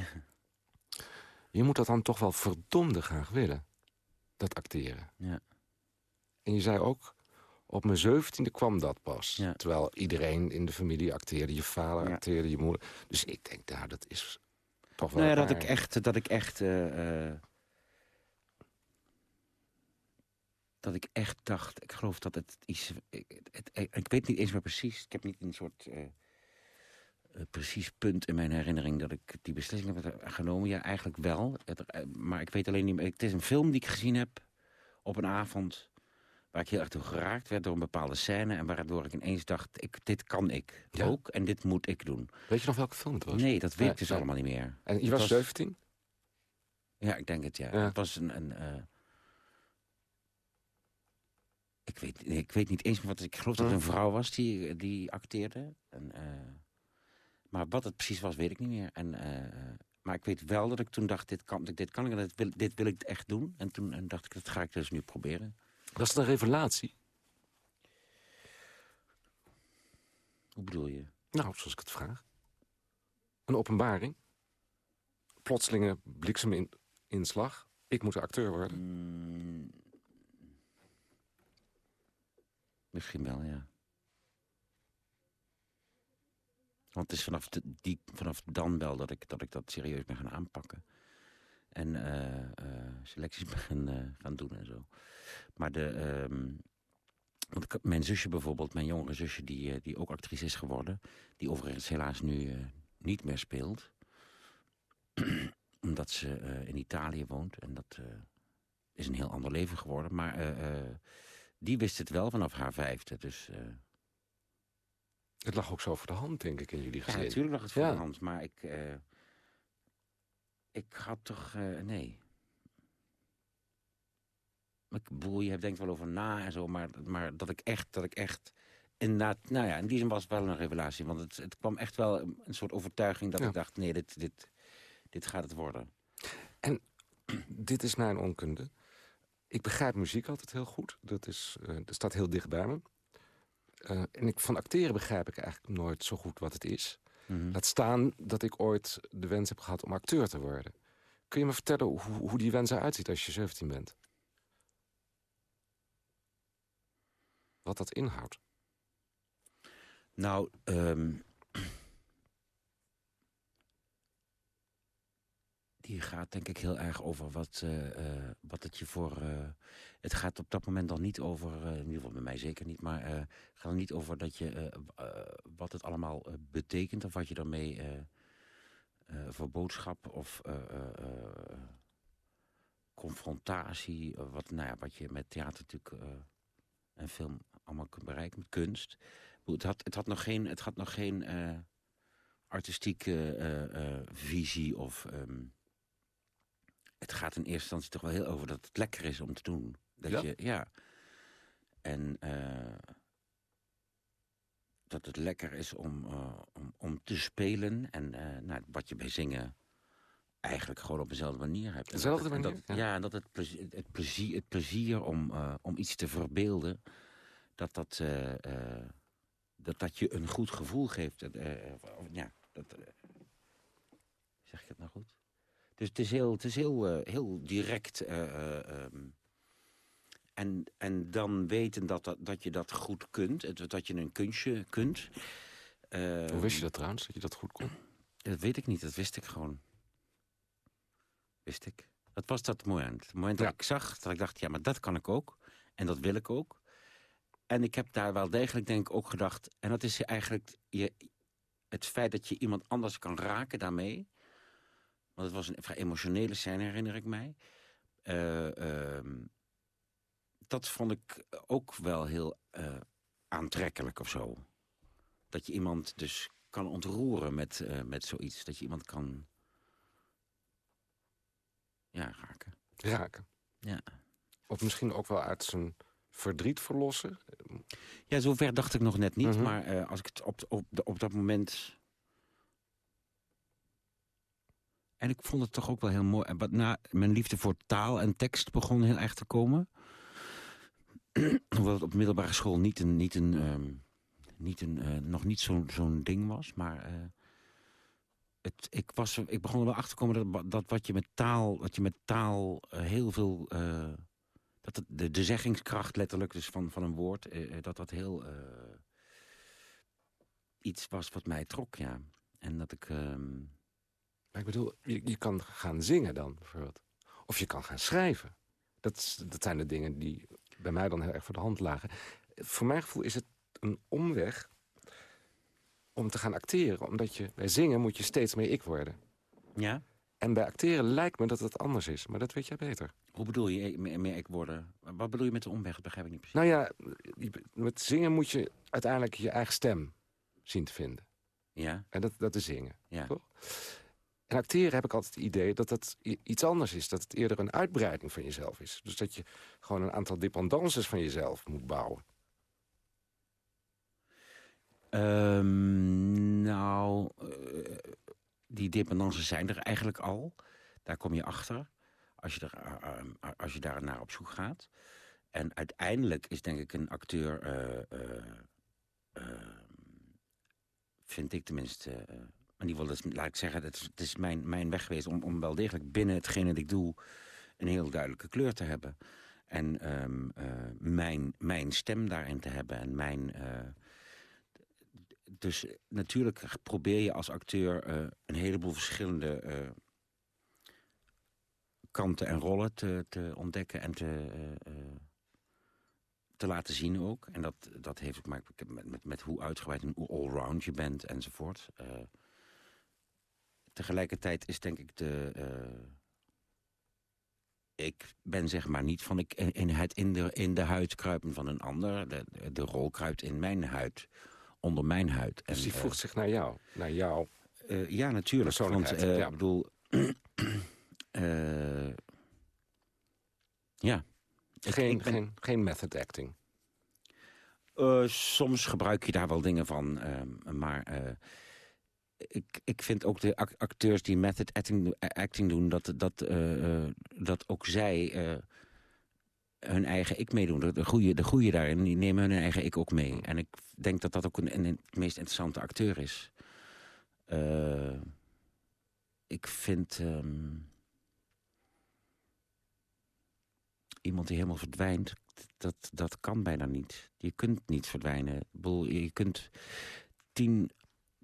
Je moet dat dan toch wel verdomde graag willen. Dat acteren. Ja. En je zei ook, op mijn zeventiende kwam dat pas. Ja. Terwijl iedereen in de familie acteerde. Je vader Ja. acteerde, je moeder. Dus ik denk, nou, dat is toch wel Nou ja, dat ik echt, dat ik echt, eh, eh, dat ik echt dacht, ik geloof dat het iets, ik, het, ik weet niet eens meer precies, ik heb niet een soort, eh, eh, precies punt in mijn herinnering dat ik die beslissing heb genomen. Ja, eigenlijk wel. Het, eh, maar ik weet alleen niet meer. Het is een film die ik gezien heb op een avond... waar ik heel erg door geraakt werd door een bepaalde scène... en waardoor ik ineens dacht, ik, dit kan ik Ja? ook en dit moet ik doen. Weet je nog welke film het was? Nee, dat weet ik dus allemaal niet meer. En je was was- 17? Ja, ik denk het, ja. Het was een... een eh, ik, weet, ik weet niet eens meer wat... Ik geloof dat het een vrouw was die, die acteerde. En, maar wat het precies was, weet ik niet meer. En, eh, maar ik weet wel dat ik toen dacht, dit kan, dit kan ik en dit wil, dit wil ik echt doen. En toen en dacht ik, dat ga ik dus nu proberen. Was het een revelatie? Hoe bedoel je? Nou, zoals ik het vraag. Een openbaring? Plotselinge blikseminslag? Ik moet acteur worden? Mm, misschien wel, ja. Want het is vanaf, die, vanaf dan wel dat ik, dat ik dat serieus ben gaan aanpakken. En eh, eh, selecties <laughs> ben gaan, eh, gaan doen en zo. Maar de... ehm, mijn zusje bijvoorbeeld, mijn jongere zusje... Die, die ook actrice is geworden... die overigens helaas nu niet meer speelt... <clears throat> omdat ze in Italië woont. En dat is een heel ander leven geworden. Maar die wist het wel vanaf haar vijfde. Dus Het lag ook zo voor de hand, denk ik, in jullie ja, gezin. natuurlijk lag het voor Ja. de hand. Maar ik, eh, ik had toch... eh, nee. Ik bedoel, je denkt wel over na en zo, maar, maar dat ik echt, dat ik echt... Inderdaad, nou ja, in die zin was het wel een revelatie. Want het, het kwam echt wel een, soort overtuiging dat Ja. ik dacht... nee, dit, dit, dit gaat het worden. <clears throat> Dit is mijn onkunde. Ik begrijp muziek altijd heel goed. Dat, is, eh, dat staat heel dicht bij me. Eh, en ik, van acteren begrijp ik eigenlijk nooit zo goed wat het is. Mhm. Laat staan dat ik ooit de wens heb gehad om acteur te worden. Kun je me vertellen hoe, hoe die wens eruit ziet als je 17 bent? Wat dat inhoudt? Nou, ehm, die gaat denk ik heel erg over wat, eh, eh, wat het je voor... eh, het gaat op dat moment dan niet over, in ieder geval bij mij zeker niet... maar het gaat niet over dat je, wat het allemaal betekent... of wat je daarmee voor boodschap of confrontatie... wat, nou ja, wat je met theater natuurlijk en film allemaal kunt bereiken, met kunst... Het had, het had nog geen, het had nog geen artistieke visie of... ehm, het gaat in eerste instantie toch wel heel over dat het lekker is om te doen. Dat Ja? Je, ja. En eh, dat het lekker is om, eh, om, om te spelen. En eh, nou, wat je bij zingen eigenlijk gewoon op dezelfde manier hebt. Dezelfde manier, Dat, ja. dat het plezier, het plezier, het plezier om, om iets te verbeelden... dat dat, dat dat je een goed gevoel geeft. Ja, dat, zeg ik het nou goed? Dus het is heel, het is heel, eh, heel direct. eh, eh, ehm, en, en dan weten dat, dat, dat je dat goed kunt. Dat je een kunstje kunt. Hoe Ehm, wist je dat trouwens, dat je dat goed kon? Dat weet ik niet, dat wist ik gewoon. Wist ik. Dat was dat moment. Het moment Ja. dat ik zag, dat ik dacht, ja, maar dat kan ik ook. En dat wil ik ook. En ik heb daar wel degelijk, denk ik, ook gedacht... en dat is eigenlijk je, het feit dat je iemand anders kan raken daarmee... want het was een vrij emotionele scène, herinner ik mij... Eh, ehm, dat vond ik ook wel heel eh, aantrekkelijk of zo. Dat je iemand dus kan ontroeren met, eh, met zoiets. Dat je iemand kan... Ja, raken. Raken. Ja. Of misschien ook wel uit zijn verdriet verlossen. Ja, zover dacht ik nog net niet. Mhm. Maar als ik het op, op, op dat moment... En ik vond het toch ook wel heel mooi. En na, mijn liefde voor taal en tekst begon heel erg te komen. <clears throat> Hoewel het op middelbare school niet een, niet een, ehm, niet een, eh, nog niet zo'n zo'n ding was. Maar eh, het, ik, was, ik begon er wel achter te komen dat, dat wat je met taal, wat je met taal eh, heel veel... dat de, de zeggingskracht letterlijk dus van, van een woord... dat dat heel iets was wat mij trok, ja. En dat ik... ehm, Maar ik bedoel, je, je kan gaan zingen dan, bijvoorbeeld. Of je kan gaan schrijven. Dat, dat zijn de dingen die bij mij dan heel erg voor de hand lagen. Voor mijn gevoel is het een omweg om te gaan acteren. Omdat je bij zingen moet je steeds meer ik worden. Ja? En bij acteren lijkt me dat het anders is. Maar dat weet jij beter. Hoe bedoel je, meer, ik worden? Wat bedoel je met de omweg? Dat begrijp ik niet precies. Nou ja, met zingen moet je uiteindelijk je eigen stem zien te vinden. Ja? En dat, dat is zingen. Ja. Toch? En acteren heb ik altijd het idee dat dat iets anders is. Dat het eerder een uitbreiding van jezelf is. Dus dat je gewoon een aantal dependances van jezelf moet bouwen. Ehm, nou, eh, die dependances zijn er eigenlijk al. Daar kom je achter als je, er, eh, eh, als je daar naar op zoek gaat. En uiteindelijk is denk ik een acteur... eh, eh, eh, vind ik tenminste... in ieder geval, dat laat ik zeggen, het is, het is mijn, mijn weg geweest... Om, om wel degelijk binnen hetgene dat ik doe... een heel duidelijke kleur te hebben. En ehm, eh, mijn, mijn stem daarin te hebben. En mijn... eh, dus natuurlijk probeer je als acteur eh, een heleboel verschillende kanten en rollen te, te ontdekken en te, te laten zien ook. En dat, dat heeft ook met, met, met hoe uitgebreid en hoe allround je bent enzovoort. Tegelijkertijd is denk ik de... eh, ik ben zeg maar niet van ik, in het in de, in de huid kruipen van een ander. De, de rol kruipt in mijn huid, onder mijn huid. Dus die eh, voegt zich naar jou. Naar jou. eh, ja, natuurlijk. Want ja. ik bedoel... <clears throat> ja. Geen, ik ben- geen, geen method acting. soms gebruik je daar wel dingen van. ehm, maar ik, ik vind ook de ac- acteurs die method acting, acting doen... dat, dat, eh, eh, dat ook zij eh, hun eigen ik meedoen. De, de, goede, de goede daarin, die nemen hun eigen ik ook mee. En ik denk dat dat ook een, een, meest interessante acteur is. Ik vind... ehm, iemand die helemaal verdwijnt, dat, dat kan bijna niet. Je kunt niet verdwijnen. Je kunt tien,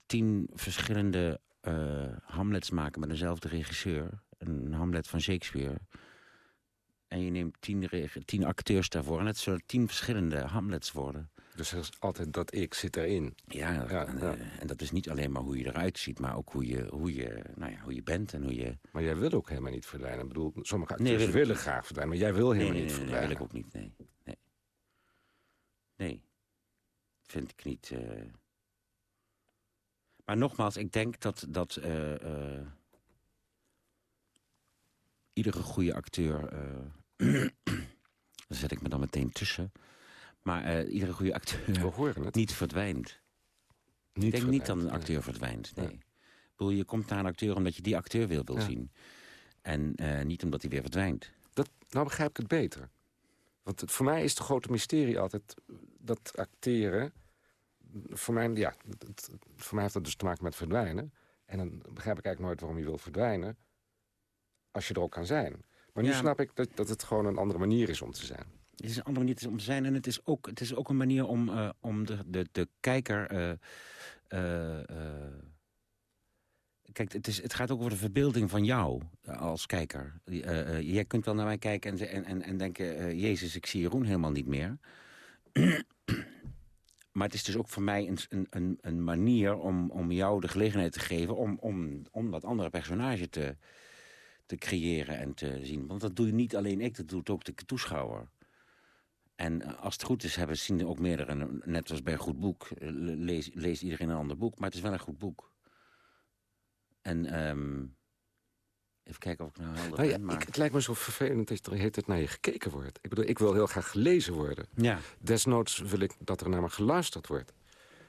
tien verschillende eh, Hamlets maken met dezelfde regisseur. Een Hamlet van Shakespeare. En je neemt tien, tien acteurs daarvoor. En het zullen tien verschillende Hamlets worden. Dus er is altijd dat ik zit erin. Ja, Ja, en, ja. en dat is niet alleen maar hoe je eruit ziet... maar ook hoe je, hoe je, nou ja, hoe je bent en hoe je... Maar jij wil ook helemaal niet verdwijnen. Ik bedoel, sommige acteurs willen graag verdwijnen. Maar jij wil helemaal nee, niet nee, nee, verdwijnen. wil ik ook niet, nee. Nee, nee. vind ik niet... eh. Maar nogmaals, ik denk dat, dat eh, eh, iedere goede acteur... eh, <clears throat> daar zet ik me dan meteen tussen... maar iedere goede acteur niet verdwijnt. Niet ik denk niet dat een nee. acteur verdwijnt, nee. Nee. Ik bedoel, je komt naar een acteur omdat je die acteur wil, wil Ja. zien. En niet omdat hij weer verdwijnt. Dat, nou begrijp ik het beter. Want het, voor mij is het grote mysterie altijd dat acteren... Voor mij, ja, het- voor mij heeft dat dus te maken met verdwijnen. En dan begrijp ik eigenlijk nooit waarom je wil verdwijnen... als je er ook kan zijn. Maar nu Ja. snap ik dat, dat het gewoon een andere manier is om te zijn. Het is een andere manier om te zijn. En het is ook, het is ook een manier om, eh, om de, de, de kijker... eh, eh, kijk, het, is, het gaat ook over de verbeelding van jou als kijker. Jij kunt wel naar mij kijken en, en, en, en denken... Jezus, ik zie Jeroen helemaal niet meer. <clears throat> maar het is dus ook voor mij een, een, een, manier om, om jou de gelegenheid te geven... om, om, om dat andere personage te, te creëren en te zien. Want dat doe je niet alleen ik, dat doet ook de toeschouwer. En als het goed is, hebben zien ook meerdere, net als bij een goed boek, eh, le- lees, leest iedereen een ander boek, maar het is wel een goed boek. En ehm, even kijken of ik nou helder Nou ja, ben, maar... ik, het lijkt me zo vervelend dat er de hele tijd naar je gekeken wordt. Ik bedoel, ik wil heel graag gelezen worden. Ja, Desnoods wil ik dat er naar me geluisterd wordt.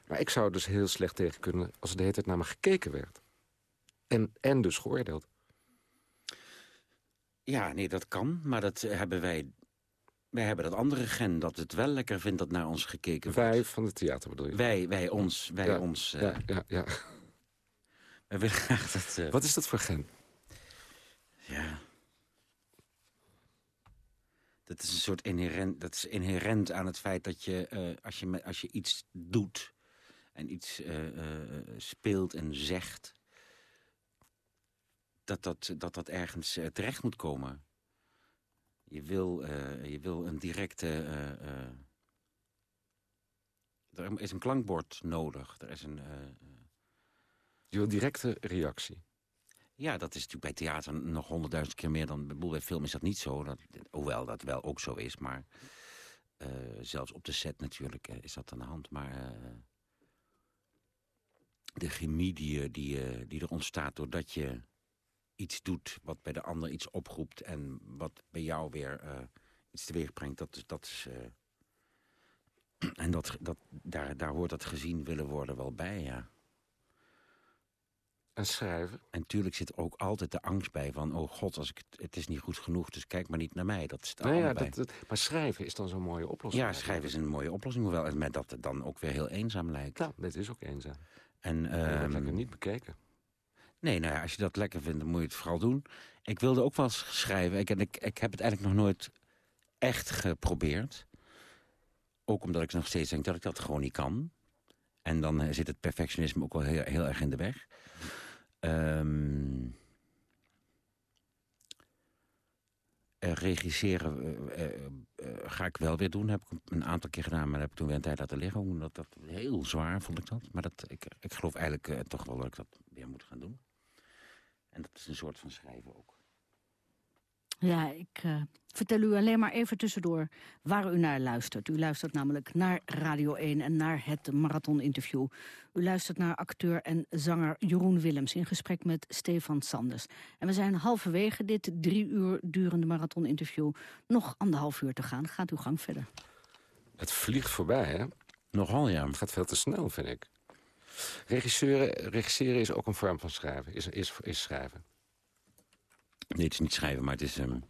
Maar ik zou er dus heel slecht tegen kunnen als er de hele tijd naar me gekeken werd. En, en dus geoordeeld. ja, nee, dat kan, maar dat hebben wij... Wij hebben dat andere gen, dat het wel lekker vindt dat naar ons gekeken wordt. Wij van het theater bedoel je? Wij, wij ons, wij Ja, ons. eh, Ja, ja, ja. Wij willen graag dat... eh, Wat is dat voor gen? Ja. Dat is een soort inherent, dat is inherent aan het feit dat je, eh, als, je als je iets doet en iets eh, eh, speelt en zegt, dat dat, dat, dat ergens terecht moet komen. Je wil, je wil een directe... er is een klankbord nodig. Er is een... Je wil directe reactie. Ja, dat is natuurlijk bij theater nog honderdduizend keer meer dan... Bij film is dat niet zo, dat, hoewel dat wel ook zo is. Maar eh, zelfs op de set natuurlijk eh, is dat aan de hand. Maar eh, de chemie die, die, die er ontstaat doordat je iets doet... wat bij de ander iets oproept en wat bij jou weer iets teweeg brengt... dat, dat is... <clears throat> en dat, dat, daar, daar hoort dat gezien willen worden wel bij, ja. En schrijven. En natuurlijk zit er ook altijd de angst bij van... oh god, als ik het, het is niet goed genoeg, dus kijk maar niet naar mij. Dat er Nou ja, dat, dat- maar schrijven is dan zo'n mooie oplossing. ja, schrijven is een mooie oplossing, hoewel het met dat het dan ook weer heel eenzaam lijkt. Nou, dit is ook eenzaam. En, wordt ehm, lekker niet bekeken. Nee, nou ja, als je dat lekker vindt, dan moet je het vooral doen. Ik wilde ook wel eens schrijven. Ik, ik, ik heb het eigenlijk nog nooit echt geprobeerd. Ook omdat ik nog steeds denk dat ik dat gewoon niet kan. En dan eh, zit het perfectionisme ook wel heel, heel erg in de weg. Eh, regisseren eh, eh, ga ik wel weer doen. Heb ik een aantal keer gedaan, maar dat heb ik toen weer een tijd laten liggen. Omdat dat heel zwaar vond ik dat. Maar dat, ik, ik geloof eigenlijk toch wel dat ik dat weer moet gaan doen. En dat is een soort van schrijven ook. Ja, ik eh, vertel u alleen maar even tussendoor waar u naar luistert. U luistert namelijk naar Radio 1 en naar het marathoninterview. U luistert naar acteur en zanger Jeroen Willems... in gesprek met Stefan Sanders. En we zijn halverwege dit drie uur durende marathoninterview. Nog anderhalf uur te gaan. Gaat uw gang verder. Het vliegt voorbij, hè? Nogal, ja. Het gaat veel te snel, vind ik. Regisseren, regisseren is ook een vorm van schrijven. Is, is, is schrijven. Nee, het is niet schrijven, maar het is... ehm,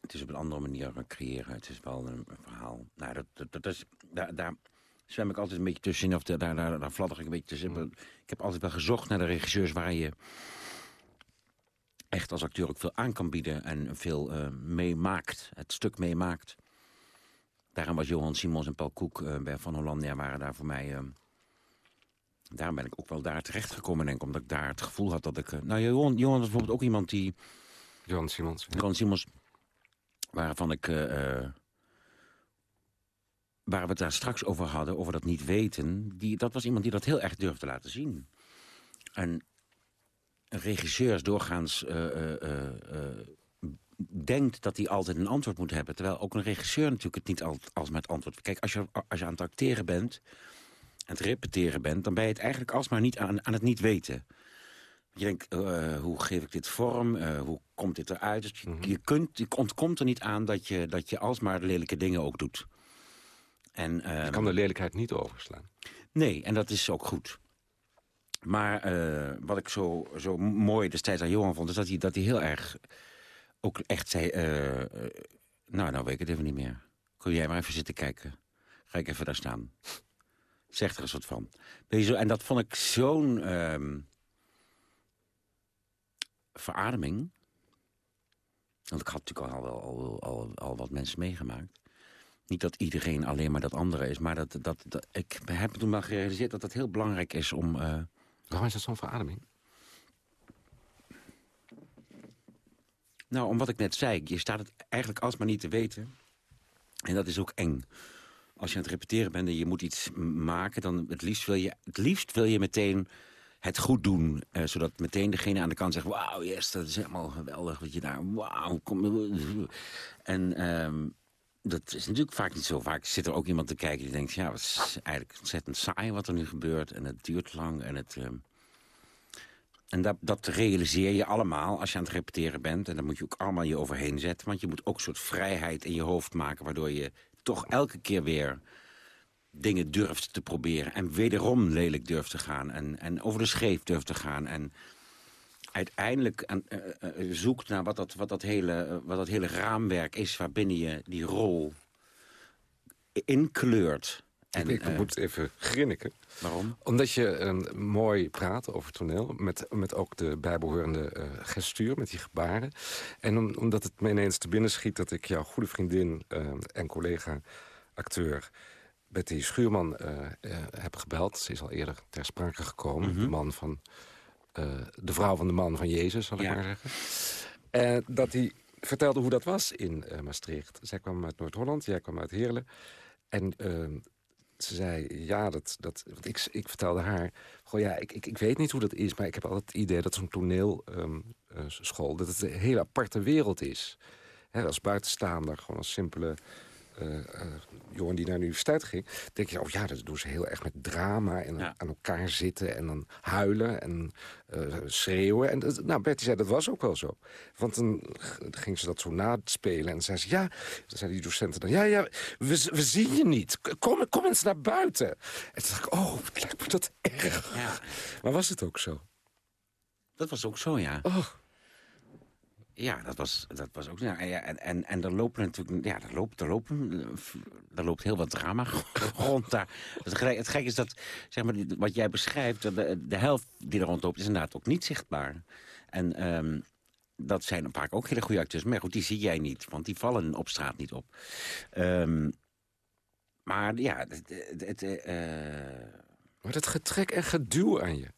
het is op een andere manier eh, creëren. Het is wel een, een verhaal. Nou, dat, dat, dat is, daar, daar zwem ik altijd een beetje tussenin. Of daar, daar, daar, daar fladder ik een beetje tussenin. Ik heb altijd wel gezocht naar de regisseurs waar je echt als acteur ook veel aan kan bieden. En veel eh, meemaakt. Het stuk meemaakt. Daarom was Johan Simons en Paul Koek eh, bij Van Hollandia waren daar voor mij... eh, daarom ben ik ook wel daar terecht gekomen, denk ik. Omdat ik daar het gevoel had dat ik... eh, nou, Johan, Johan was bijvoorbeeld ook iemand die... Johan Simons. ja. Johan Simons, waarvan ik... eh, eh, waar we het daar straks over hadden, over dat niet weten... Die, dat was iemand die dat heel erg durfde te laten zien. En regisseurs doorgaans eh, eh, denkt dat hij altijd een antwoord moet hebben. Terwijl ook een regisseur natuurlijk het niet altijd als met antwoord... Kijk, als je, als je aan het acteren bent, aan het repeteren bent... dan ben je het eigenlijk alsmaar niet aan, aan het niet weten. Je denkt, eh, hoe geef ik dit vorm? Eh, hoe komt dit eruit? Dus je, je, kunt, je ontkomt er niet aan dat je, dat je alsmaar lelijke dingen ook doet. En, Je ehm, kan de lelijkheid niet overslaan. Nee, en dat is ook goed. Maar eh, wat ik zo, zo mooi destijds aan Johan vond... is dat hij, dat hij heel erg ook echt zei... nou, nou weet ik het even niet meer. Kun jij maar even zitten kijken. Ga ik even daar staan. Zeg er eens wat van. En dat vond ik zo'n ehm, verademing. Want ik had natuurlijk al, al, al, al wat mensen meegemaakt. Niet dat iedereen alleen maar dat andere is, maar dat, dat, dat, ik heb toen wel gerealiseerd dat het heel belangrijk is om... eh, Waarom is dat zo'n verademing? nou, om wat ik net zei, je staat het eigenlijk alsmaar niet te weten. En dat is ook eng. Als je aan het repeteren bent en je moet iets maken... dan het liefst wil je, het liefst wil je meteen het goed doen. eh, zodat meteen degene aan de kant zegt... wauw, yes, dat is helemaal geweldig wat je daar... Wauw, kom... En ehm, dat is natuurlijk vaak niet zo. Vaak zit er ook iemand te kijken die denkt... ja, het is eigenlijk ontzettend saai wat er nu gebeurt. En het duurt lang en het... ehm, en dat, dat realiseer je allemaal als je aan het repeteren bent. En daar moet je ook allemaal je overheen zetten. Want je moet ook een soort vrijheid in je hoofd maken... waardoor je toch elke keer weer dingen durft te proberen. En wederom lelijk durft te gaan. En, en over de scheef durft te gaan. En uiteindelijk eh, eh, zoekt naar wat dat, wat, dat hele, eh, wat dat hele raamwerk is... waarbinnen je die rol inkleurt. En, ik eh, moet even grinniken. waarom? Omdat je eh, mooi praat over toneel, met, met ook de bijbehorende eh, gestuur, met die gebaren. En om- omdat het me ineens te binnen schiet dat ik jouw goede vriendin eh, en collega-acteur... Betty Schuurman heb gebeld. Ze is al eerder ter sprake gekomen. Mhm. De man van... de vrouw van de man van Jezus, zal ik Ja. maar zeggen. Eh, dat hij vertelde hoe dat was in Maastricht. Zij kwam uit Noord-Holland, jij kwam uit Heerlen. En uh, ze zei, ja, dat, dat, ik, ik vertelde haar... Goh, ja, ik, ik, ik weet niet hoe dat is, maar ik heb altijd het idee... dat zo'n toneelschool, um, dat het een hele aparte wereld is. He, als buitenstaander, gewoon als simpele jongen die naar de universiteit ging... denk je, oh ja, dat doen ze heel erg met drama... en aan elkaar zitten en dan huilen en uh, schreeuwen. En nou, Betty zei, dat was ook wel zo. Want dan ging ze dat zo naspelen en zei ze, ja... dan zei die docenten dan, ja, ja, we, we zien je niet. Kom, kom eens naar buiten. En toen dacht ik, oh, lijkt me dat erg. Ja. Maar was het ook zo? Dat was ook zo, ja. Oh. Ja, dat was, dat was ook... Ja, en, en, en er lopen natuurlijk... Ja, er loopt, er, lopen, er loopt heel wat drama <laughs> rond daar. Het gek, het gek is dat, zeg maar, wat jij beschrijft... De, de helft die er rondloopt is inderdaad ook niet zichtbaar. En um, dat zijn vaak ook hele goede acteurs. Maar goed, die zie jij niet, want die vallen op straat niet op. Um, maar ja, het... het uh, maar dat getrek en geduw aan je.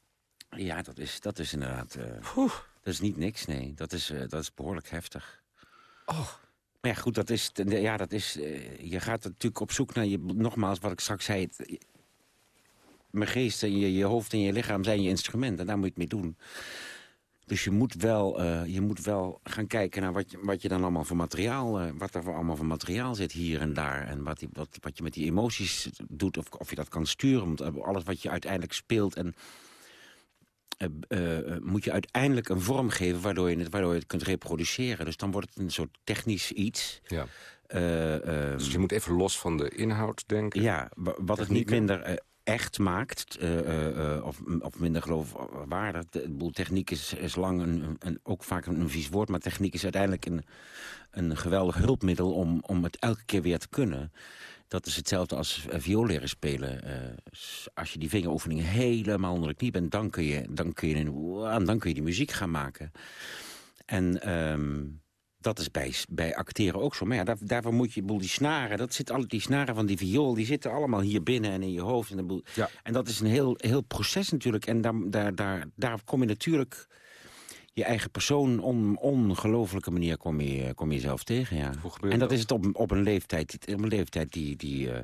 Ja, dat is, dat is inderdaad... Uh, dat is niet niks, nee. Dat is, uh, dat is behoorlijk heftig. Oh. Maar ja, goed, dat is... Ja, dat is uh, je gaat natuurlijk op zoek naar... Je, nogmaals, wat ik straks zei... Het, mijn geest en je, je hoofd en je lichaam zijn je instrument. En daar moet je het mee doen. Dus je moet wel, uh, je moet wel gaan kijken naar wat je, wat je dan allemaal voor materiaal... Uh, wat er voor allemaal voor materiaal zit hier en daar. En wat, die, wat, wat je met die emoties doet. Of, of je dat kan sturen. Alles wat je uiteindelijk speelt... en uh, moet je uiteindelijk een vorm geven waardoor je, het, waardoor je het kunt reproduceren. Dus dan wordt het een soort technisch iets. Ja. Uh, dus je moet even los van de inhoud denken. Ja, wat het niet minder echt maakt, of, of minder geloofwaardig. De boel techniek is, is lang een, een, ook vaak een, een vies woord... maar techniek is uiteindelijk een, een geweldig hulpmiddel om, om het elke keer weer te kunnen dat is hetzelfde als uh, viool leren spelen. Uh, als je die vingeroefeningen helemaal onder de knie bent... dan kun je, dan kun je, dan kun je die muziek gaan maken. En um, dat is bij, bij acteren ook zo. Maar ja, daar, daarvoor moet je boel die snaren... Dat zit alle, die snaren van die viool die zitten allemaal hier binnen en in je hoofd. En, de boel, ja. en dat is een heel, heel proces natuurlijk. En daar, daar, daar, daar kom je natuurlijk je eigen persoon on, ongelofelijke manier kom je, kom je zelf tegen. Ja. En dat, is het op, op een leeftijd, op een leeftijd die, die, uh,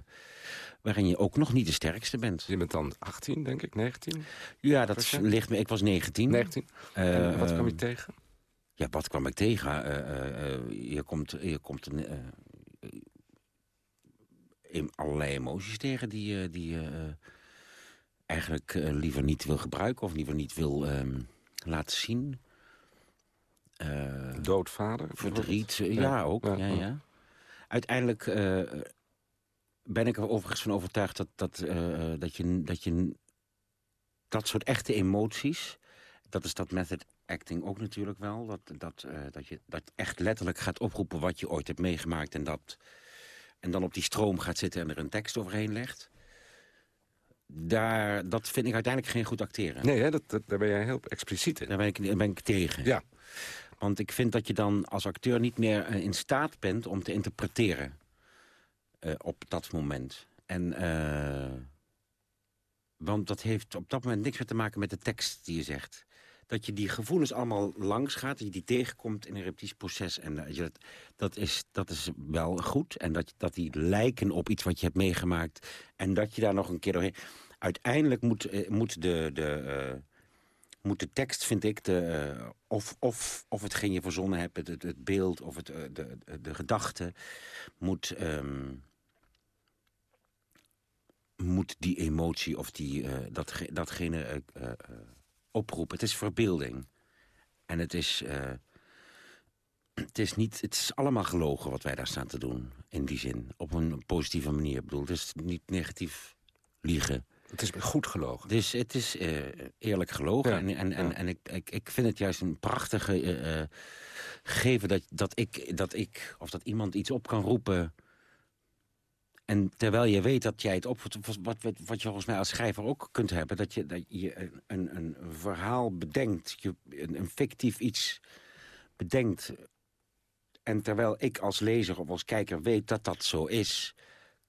waarin je ook nog niet de sterkste bent. Je bent dan 18, denk ik, 19? Ja, dat ligt me. Ik was 19. 19. Uh, wat kwam je tegen? Ja, wat kwam ik tegen? Uh, je komt, je komt een, in allerlei emoties tegen die, die je eigenlijk liever niet wil gebruiken of liever niet wil um, laten zien. Uh, Doodvader? Verdriet, ja, ja ook. Ja, ja. Uiteindelijk uh, ben ik er overigens van overtuigd dat, dat, dat, je, dat je dat soort echte emoties... dat is dat method acting ook natuurlijk wel... dat, dat, dat je dat echt letterlijk gaat oproepen wat je ooit hebt meegemaakt... en, dat, en dan op die stroom gaat zitten en er een tekst overheen legt daar, dat vind ik uiteindelijk geen goed acteren. Nee, hè, dat, dat, daar ben jij heel expliciet in. Daar ben ik, daar ben ik tegen. Ja. Want ik vind dat je dan als acteur niet meer eh, in staat bent om te interpreteren. Uh, op dat moment. En, uh, want dat heeft op dat moment niks meer te maken met de tekst die je zegt. Dat je die gevoelens allemaal langs gaat, dat je die tegenkomt in een repetitieproces. En dat, dat, is, dat is wel goed. En dat, dat die lijken op iets wat je hebt meegemaakt. En dat je daar nog een keer doorheen... Uiteindelijk moet, moet de... de moet de tekst, vind ik, de, uh, of, of, of hetgeen je verzonnen hebt, het, het beeld of het, de, de, de gedachte, moet, um, moet die emotie of die, uh, dat, datgene uh, oproepen. Het is verbeelding. En het is, het is niet, het is allemaal gelogen wat wij daar staan te doen, in die zin. Op een positieve manier. Ik bedoel, het is niet negatief liegen. Het is goed gelogen. Dus het is uh, eerlijk gelogen. Ja, en, en, ja. en, en ik, ik, ik vind het juist een prachtige uh, geven dat, dat, ik, dat ik of dat iemand iets op kan roepen. En terwijl je weet dat jij het op... Wat, wat, wat je volgens mij als schrijver ook kunt hebben... dat je, dat je een, een verhaal bedenkt, je, een, een fictief iets bedenkt... En terwijl ik als lezer of als kijker weet dat dat zo is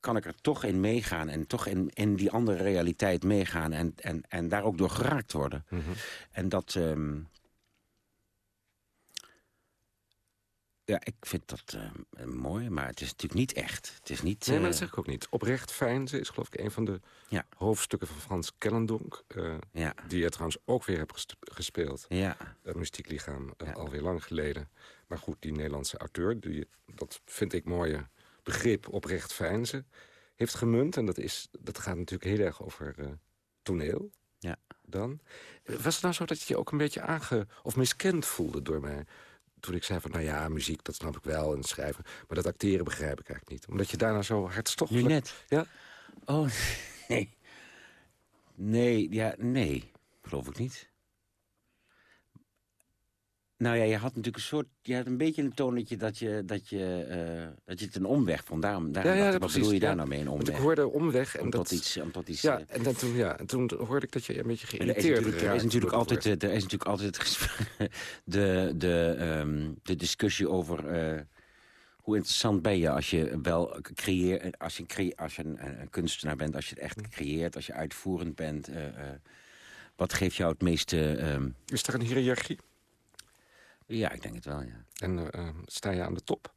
kan ik er toch in meegaan en toch in, in die andere realiteit meegaan... en, en, en daar ook door geraakt worden. Mm -hmm. En dat... Um, Ja, ik vind dat uh, mooi, maar het is natuurlijk niet echt. Het is niet, nee, maar dat zeg ik ook niet. Oprecht Fijnze is geloof ik een van de ja. hoofdstukken van Frans Kellendonk. Uh, ja. Die je trouwens ook weer hebt gespeeld. Ja. Het Mystiek Lichaam, ja. alweer lang geleden. Maar goed, die Nederlandse auteur, die, dat vind ik mooie begrip oprecht Fijnze, heeft gemunt. En dat, is, dat gaat natuurlijk heel erg over toneel. Ja. Dan. Was het nou zo dat je je ook een beetje aange... of miskend voelde door mij? toen ik zei van, nou ja, muziek, dat snap ik wel, en schrijven. Maar dat acteren begrijp ik eigenlijk niet. Omdat je daarna zo hartstochtelijk... Nu net? Ja? Oh, <laughs> nee. Nee, ja, nee. Geloof ik niet. Nou ja, je had natuurlijk een soort... Je had een beetje een toonnetje dat je, dat je, uh, dat je het een omweg vond. Daarom, daarom ja, ja, wat precies, bedoel je daar ja. nou mee, een omweg? Want ik hoorde omweg. En om dat, tot iets... Ja, uh, en, dan toen, ja, en toen hoorde ik dat je een beetje er geïrriteerd natuurlijk, er is natuurlijk altijd, eh, er is natuurlijk altijd <laughs> de, de, um, de discussie over... Uh, hoe interessant ben je als je wel creëert, als je, creë als je een, een, kunstenaar bent, als je het echt creëert, als je uitvoerend bent. Uh, wat geeft jou het meeste... Um... Is er een hiërarchie? Ja, ik denk het wel, ja. En uh, sta je aan de top?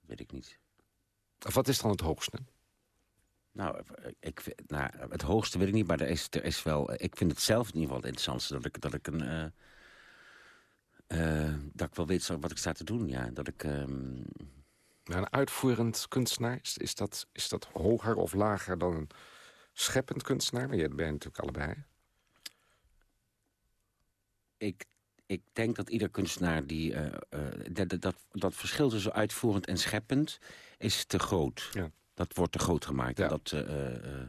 Weet ik niet. Of wat is dan het hoogste? Nou, ik, nou, het hoogste weet ik niet, maar er is, er is wel... Ik vind het zelf in ieder geval het interessantste dat ik, dat ik een... Uh, uh, dat ik wel weet wat ik sta te doen, ja. Dat ik... Um... Nou, een uitvoerend kunstenaar, is, is, dat, is dat hoger of lager dan een scheppend kunstenaar? Maar je bent natuurlijk allebei. Ik ik denk dat ieder kunstenaar die... Uh, uh, dat, dat, dat verschil tussen uitvoerend en scheppend is te groot. Ja. Dat wordt te groot gemaakt. Ja. En, dat, uh,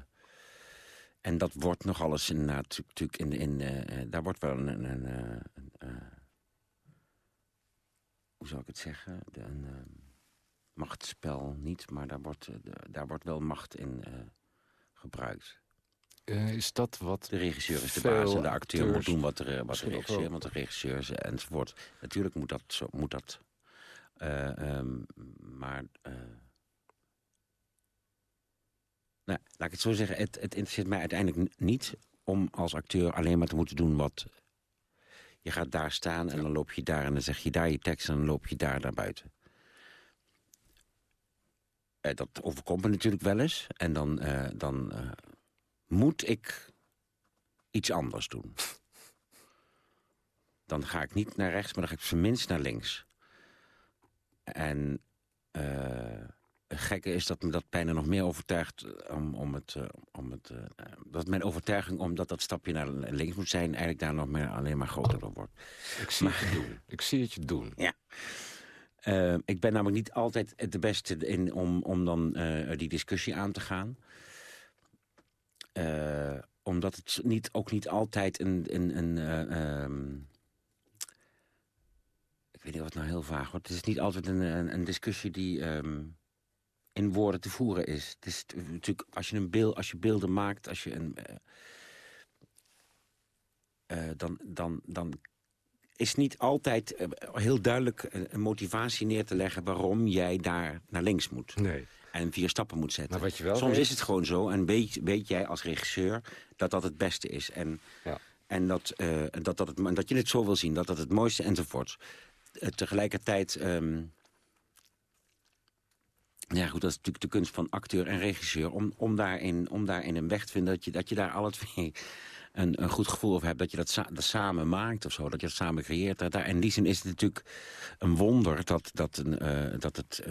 en dat wordt nog alles inderdaad natuurlijk in... in daar wordt wel een... een, een, een hoe zou ik het zeggen? De, een machtsspel niet, maar daar wordt, daar wordt wel macht in gebruikt. Uh, is dat wat De regisseur is de baas en de acteur moet doen wat de, wat de regisseur... want de regisseur enzovoort. Natuurlijk moet dat zo... Moet dat, uh, um, maar... Uh, nou, laat ik het zo zeggen. Het, het interesseert mij uiteindelijk niet om als acteur alleen maar te moeten doen wat... Je gaat daar staan en dan loop je daar en dan zeg je daar je tekst... en dan loop je daar naar buiten. dat overkomt me natuurlijk wel eens. En dan... dan moet ik iets anders doen. Dan ga ik niet naar rechts, maar dan ga ik tenminste naar links. En uh, het gekke is dat me dat bijna nog meer overtuigt... om, om het, uh, om het, uh, dat mijn overtuiging omdat dat stapje naar links moet zijn... eigenlijk daar nog meer, alleen maar groter door wordt. Ik zie maar, het je doen. Ik zie het je doen. Ja. Ik ben namelijk niet altijd de beste in om, om dan die discussie aan te gaan... Uh, omdat het niet, ook niet altijd een... een, een uh, um, ik weet niet het nou heel vaag wordt. Het is niet altijd een, een, een discussie die um, in woorden te voeren is. Het is natuurlijk, als je, een beeld, als je beelden maakt, als je een... Uh, dan, dan, dan is niet altijd heel duidelijk een motivatie neer te leggen... waarom jij daar naar links moet. Nee en vier stappen moet zetten. Maar wat je wel Soms weet... is het gewoon zo. En weet, weet jij als regisseur dat dat het beste is. En, ja. en dat, uh, dat, dat, het, dat je het zo wil zien. Dat dat het mooiste enzovoort. Uh, tegelijkertijd... Um, ja, goed, dat is natuurlijk de kunst van acteur en regisseur. Om, om, daarin, om daarin een weg te vinden dat je, dat je daar alle twee een, een goed gevoel over hebt. Dat je dat, sa dat samen maakt of zo. Dat je dat samen creëert. Daar, in die zin is het natuurlijk een wonder dat, dat, een, uh, dat het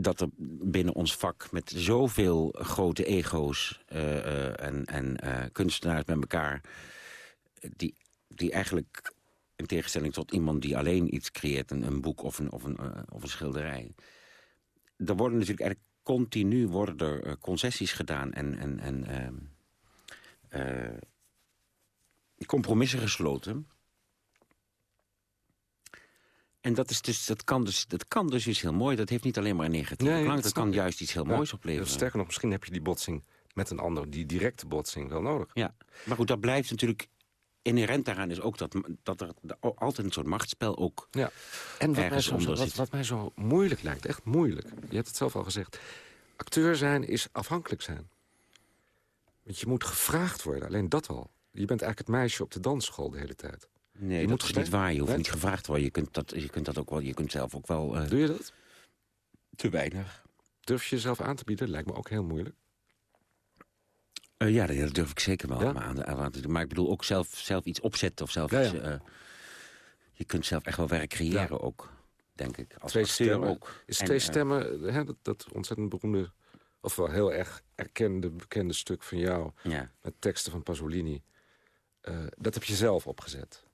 dat er binnen ons vak met zoveel grote ego's uh, uh, en, en uh, kunstenaars met elkaar... Die, die eigenlijk, in tegenstelling tot iemand die alleen iets creëert... een, een boek of een, of, een, of een schilderij... er worden natuurlijk eigenlijk continu worden er concessies gedaan... en, en, en compromissen gesloten... En dat, is dus, dat, kan dus, dat kan dus iets heel mooi. Dat heeft niet alleen maar een negatieve nee, klank. dat kan juist iets heel ja, moois opleveren. Sterker nog, misschien heb je die botsing met een ander... die directe botsing wel nodig. Ja, maar goed, dat blijft natuurlijk... Inherent daaraan is ook dat, dat er altijd een soort machtsspel ook ja. En wat mij, zo, wat, wat mij zo moeilijk lijkt, echt moeilijk... je hebt het zelf al gezegd... acteur zijn is afhankelijk zijn. Want je moet gevraagd worden, alleen dat al. Je bent eigenlijk het meisje op de dansschool de hele tijd. Nee, je moet is niet waar. Je hoeft niet gevraagd te worden. Je kunt, dat, je kunt dat ook wel. Je kunt zelf ook wel eh, Doe je dat? te weinig. Durf je jezelf aan te bieden? Lijkt me ook heel moeilijk. Eh, ja, dat durf ik zeker wel Ja? aan, aan te doen. Maar ik bedoel ook zelf, zelf iets opzetten of zelf Ja, iets... ja. eh, je kunt zelf echt wel werk creëren ook, denk ik. Als Twee stemmen. ook. Is En, twee stemmen, hè, dat, dat ontzettend beroemde... of wel heel erg erkende, bekende stuk van jou... ja. met teksten van Pasolini... dat heb je zelf opgezet.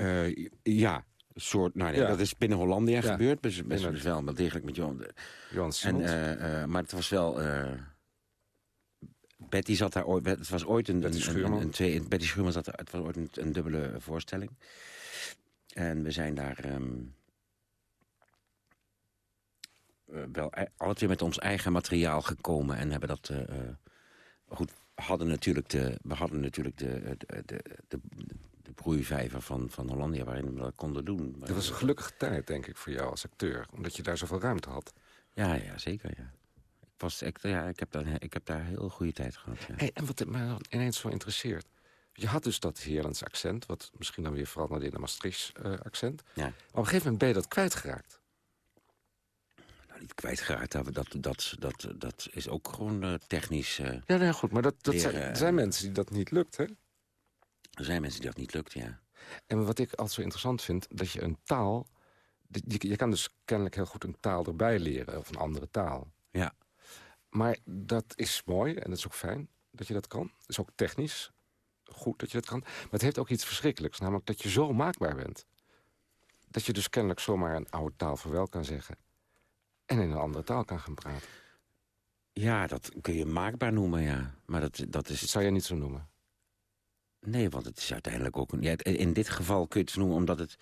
Eh, ja, een soort... Nou, nee, Ja. dat is binnen Hollandia Ja. gebeurd. Best, best, best wel wel degelijk met Johan. Johan En, eh, eh, maar het was wel... Betty zat daar ooit... Het was ooit een... Betty Schuurman. een, een twee, Betty Schuurman zat er... Het was ooit een, een dubbele voorstelling. En we zijn daar... eh, wel e- alle twee met ons eigen materiaal gekomen en hebben dat... goed, we hadden natuurlijk de, we hadden natuurlijk de, de, de, de, de broeivijver van, van Hollandia waarin we dat konden doen. Dat was een gelukkige tijd, denk ik, voor jou als acteur. Omdat je daar zoveel ruimte had. Ja, ja, zeker, ja. Ik, was, ik, ja, ik, heb, daar, ik heb daar heel goede tijd gehad, ja. Hey, en wat me dan ineens zo interesseert... je had dus dat Heerlands accent... wat misschien dan weer veranderde in een Maastrichts eh, accent. ja. Maar op een gegeven moment ben je dat kwijtgeraakt. Nou, niet kwijtgeraakt, dat, dat, dat, dat, dat is ook gewoon eh, technisch... eh, Ja, nee, goed, maar dat, dat Leren, zijn, er zijn mensen die dat niet lukt, hè? Er zijn mensen die dat niet lukt, ja. En wat ik altijd zo interessant vind, dat je een taal... Je, je kan dus kennelijk heel goed een taal erbij leren, of een andere taal. Ja. Maar dat is mooi en dat is ook fijn dat je dat kan. Het is ook technisch goed dat je dat kan. Maar het heeft ook iets verschrikkelijks, namelijk dat je zo maakbaar bent. Dat je dus kennelijk zomaar een oude taal voor wel kan zeggen. En in een andere taal kan gaan praten. Ja, dat kun je maakbaar noemen, ja. Maar dat, dat Dat is... zou jij niet zo noemen. Nee, want het is uiteindelijk ook... Een, ja, in dit geval kun je het noemen omdat het,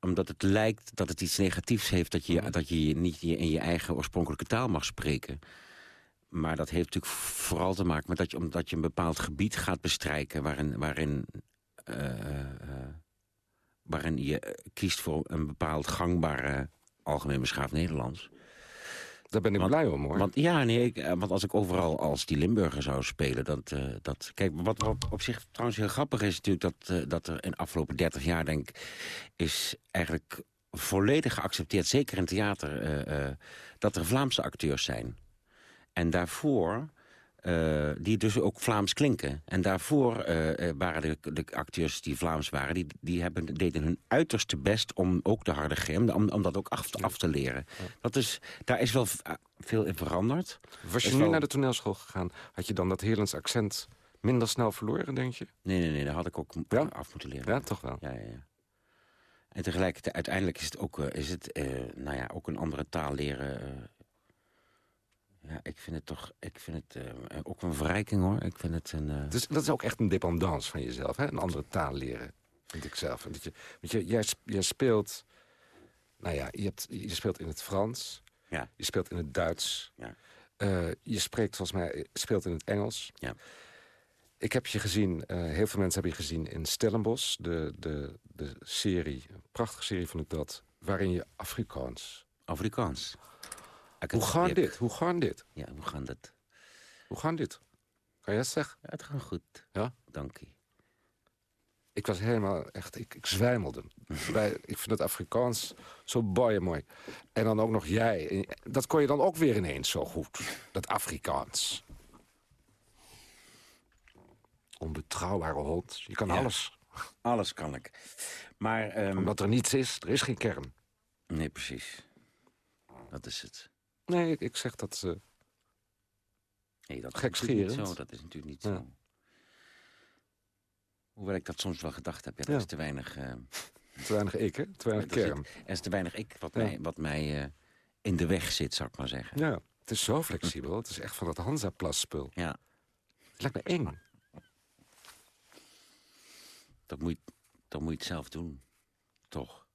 omdat het lijkt dat het iets negatiefs heeft... dat je, Mhm. dat je niet in je eigen oorspronkelijke taal mag spreken. Maar dat heeft natuurlijk vooral te maken met dat je, omdat je een bepaald gebied gaat bestrijken... waarin, waarin, eh, eh, waarin je kiest voor een bepaald gangbaar algemeen beschaafd Nederlands. Daar ben ik Want- blij om, hoor. Want ja, nee, ik, eh, want als ik overal als die Limburger zou spelen, dat, eh, dat kijk, wat, op zich trouwens heel grappig is natuurlijk dat, eh, dat er in de afgelopen 30 jaar denk is eigenlijk volledig geaccepteerd, zeker in theater, dat er Vlaamse acteurs zijn. En daarvoor, eh, die dus ook Vlaams klinken. En daarvoor eh, eh, waren de, de acteurs die Vlaams waren, die, die hebben, deden hun uiterste best om ook de harde G, om, om dat ook af, af te leren. Dat is, daar is wel veel in veranderd. Was je nu wel- naar de toneelschool gegaan, had je dan dat Heerlands accent minder snel verloren, denk je? Nee, nee, nee, dat had ik ook Ja? af moeten leren. Ja, toch wel. Ja, ja, ja. En tegelijkertijd, uiteindelijk is het ook, is het, nou ja, ook een andere taal leren. Ja, ik vind het toch, ik vind het eh, ook een verrijking hoor. Ik vind het een. Dus dat is ook echt een dependance van jezelf, hè? een andere taal leren, vind ik zelf. Dat je, want je, jij, sp- jij speelt, nou ja, je, hebt, je speelt in het Frans, Ja. je speelt in het Duits, Ja. Eh, je spreekt volgens mij, speelt in het Engels. Ja. Ik heb je gezien, heel veel mensen hebben je gezien in Stellenbosch, de, de, de serie, een prachtige serie vond ik dat, waarin je Afrikaans. Afrikaans. Hoe gaat ik- dit? Hoe gaat dit? Ja, hoe gaan dat? Hoe gaat dit? Kan jij het zeggen? Ja, het gaat goed. Ja? Dank je. Ik was helemaal echt, ik, ik zwijmelde. <laughs> Bij, ik vind het Afrikaans zo boeien mooi. En dan ook nog jij. Dat kon je dan ook weer ineens zo goed. Dat Afrikaans. Onbetrouwbare hond. Je kan Ja. alles. Alles kan ik. Maar, ehm, Omdat er niets is, er is geen kern. nee, precies. Dat is het. Nee, ik, ik zeg dat... eh, Nee, dat is niet zo. Dat is natuurlijk niet Ja. zo. Hoewel ik dat soms wel gedacht heb. Ja, dat Ja. is te weinig... eh, te weinig ik, hè? Te weinig <laughs> er, kern. er is te weinig ik wat Ja. mij, wat mij eh, in de weg zit, zou ik maar zeggen. Ja, het is zo flexibel. Het is echt van dat Hansa-plas-spul. Ja, Het lijkt me eng. dat moet, je, dat moet je het zelf doen. Toch?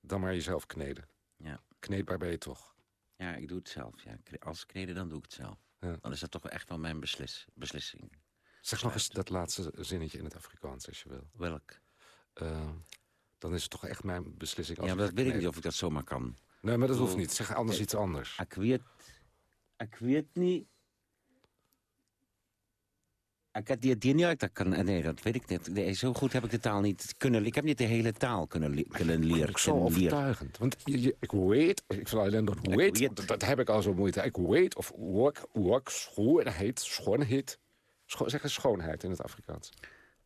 Dan maar jezelf kneden. Ja. Kneedbaar ben je toch. Ja, ik doe het zelf. Ja. Als kneden, dan doe ik het zelf. Ja. Dan is dat toch echt wel mijn beslis, beslissing. Zeg nog eens dat laatste zinnetje in het Afrikaans, als je wil. Welk? Eh, dan is het toch echt mijn beslissing. Als Ja, maar dat weet ik niet of ik dat zomaar kan. Nee, maar dat hoeft niet. Zeg anders iets anders. Ik weet, ik weet niet Ik heb die dialect, dat kan, nee, dat weet ik niet. Nee, zo goed heb ik de taal niet kunnen Ik heb niet de hele taal kunnen, kunnen leren. Zo kunnen overtuigend. Want je, je- ik weet, ik vind alleen Ik weet, weet. dat, dat heb ik al zo moeite. Ik weet of ook, ook schoonheid, schoonheid. Scho zeg eens schoonheid in het Afrikaans.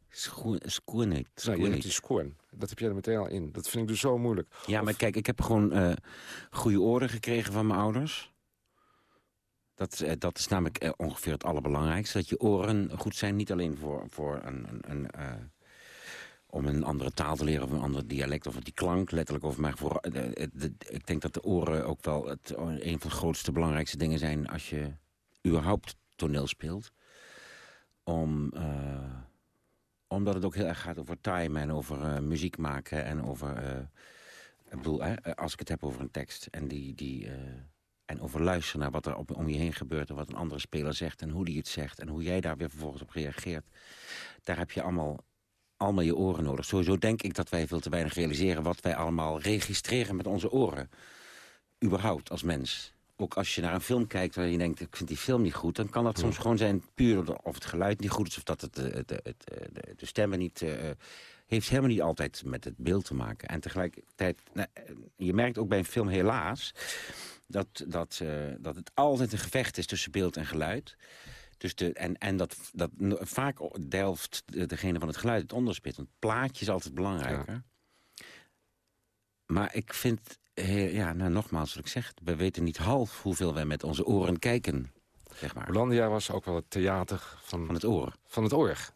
Schoen, schoenheid, Nou, je hebt die schoon. Dat heb jij er meteen al in. Dat vind ik dus zo moeilijk. Ja, maar kijk, ik heb gewoon eh, goede oren gekregen van mijn ouders. Dat, eh, dat is namelijk eh, ongeveer het allerbelangrijkste. Dat je oren goed zijn, niet alleen voor, voor een, een, een, eh, om een andere taal te leren... of een ander dialect of die klank, letterlijk. Of, maar voor, ik denk dat de oren ook wel het, een van de grootste, belangrijkste dingen zijn... als je überhaupt toneel speelt. Om, omdat het ook heel erg gaat over time en over muziek maken en over... ik bedoel, als ik het heb over een tekst en, die, die, en over luisteren naar wat er op, om je heen gebeurt... en wat een andere speler zegt en hoe die het zegt... en hoe jij daar weer vervolgens op reageert... daar heb je allemaal, allemaal je oren nodig. Sowieso denk ik dat wij veel te weinig realiseren... wat wij allemaal registreren met onze oren. Überhaupt, als mens. Ook als je naar een film kijkt waar je denkt... ik vind die film niet goed... dan kan dat soms gewoon zijn puur of het geluid niet goed is... of dat het, eh, de, de, de, de, de stemmen niet... eh, heeft helemaal niet altijd met het beeld te maken. En tegelijkertijd, nou, eh, je merkt ook bij een film helaas... dat, dat, eh, dat het altijd een gevecht is tussen beeld en geluid. Dus de, en en dat, dat vaak delft de- degene van het geluid het onderspit. Want het plaatje is altijd belangrijker. Maar ik vind, eh, ja, nou, nogmaals wat ik zeg... we weten niet half hoeveel wij met onze oren kijken. Zeg maar, Hollandia was ook wel het theater van, van het oor. van het oor.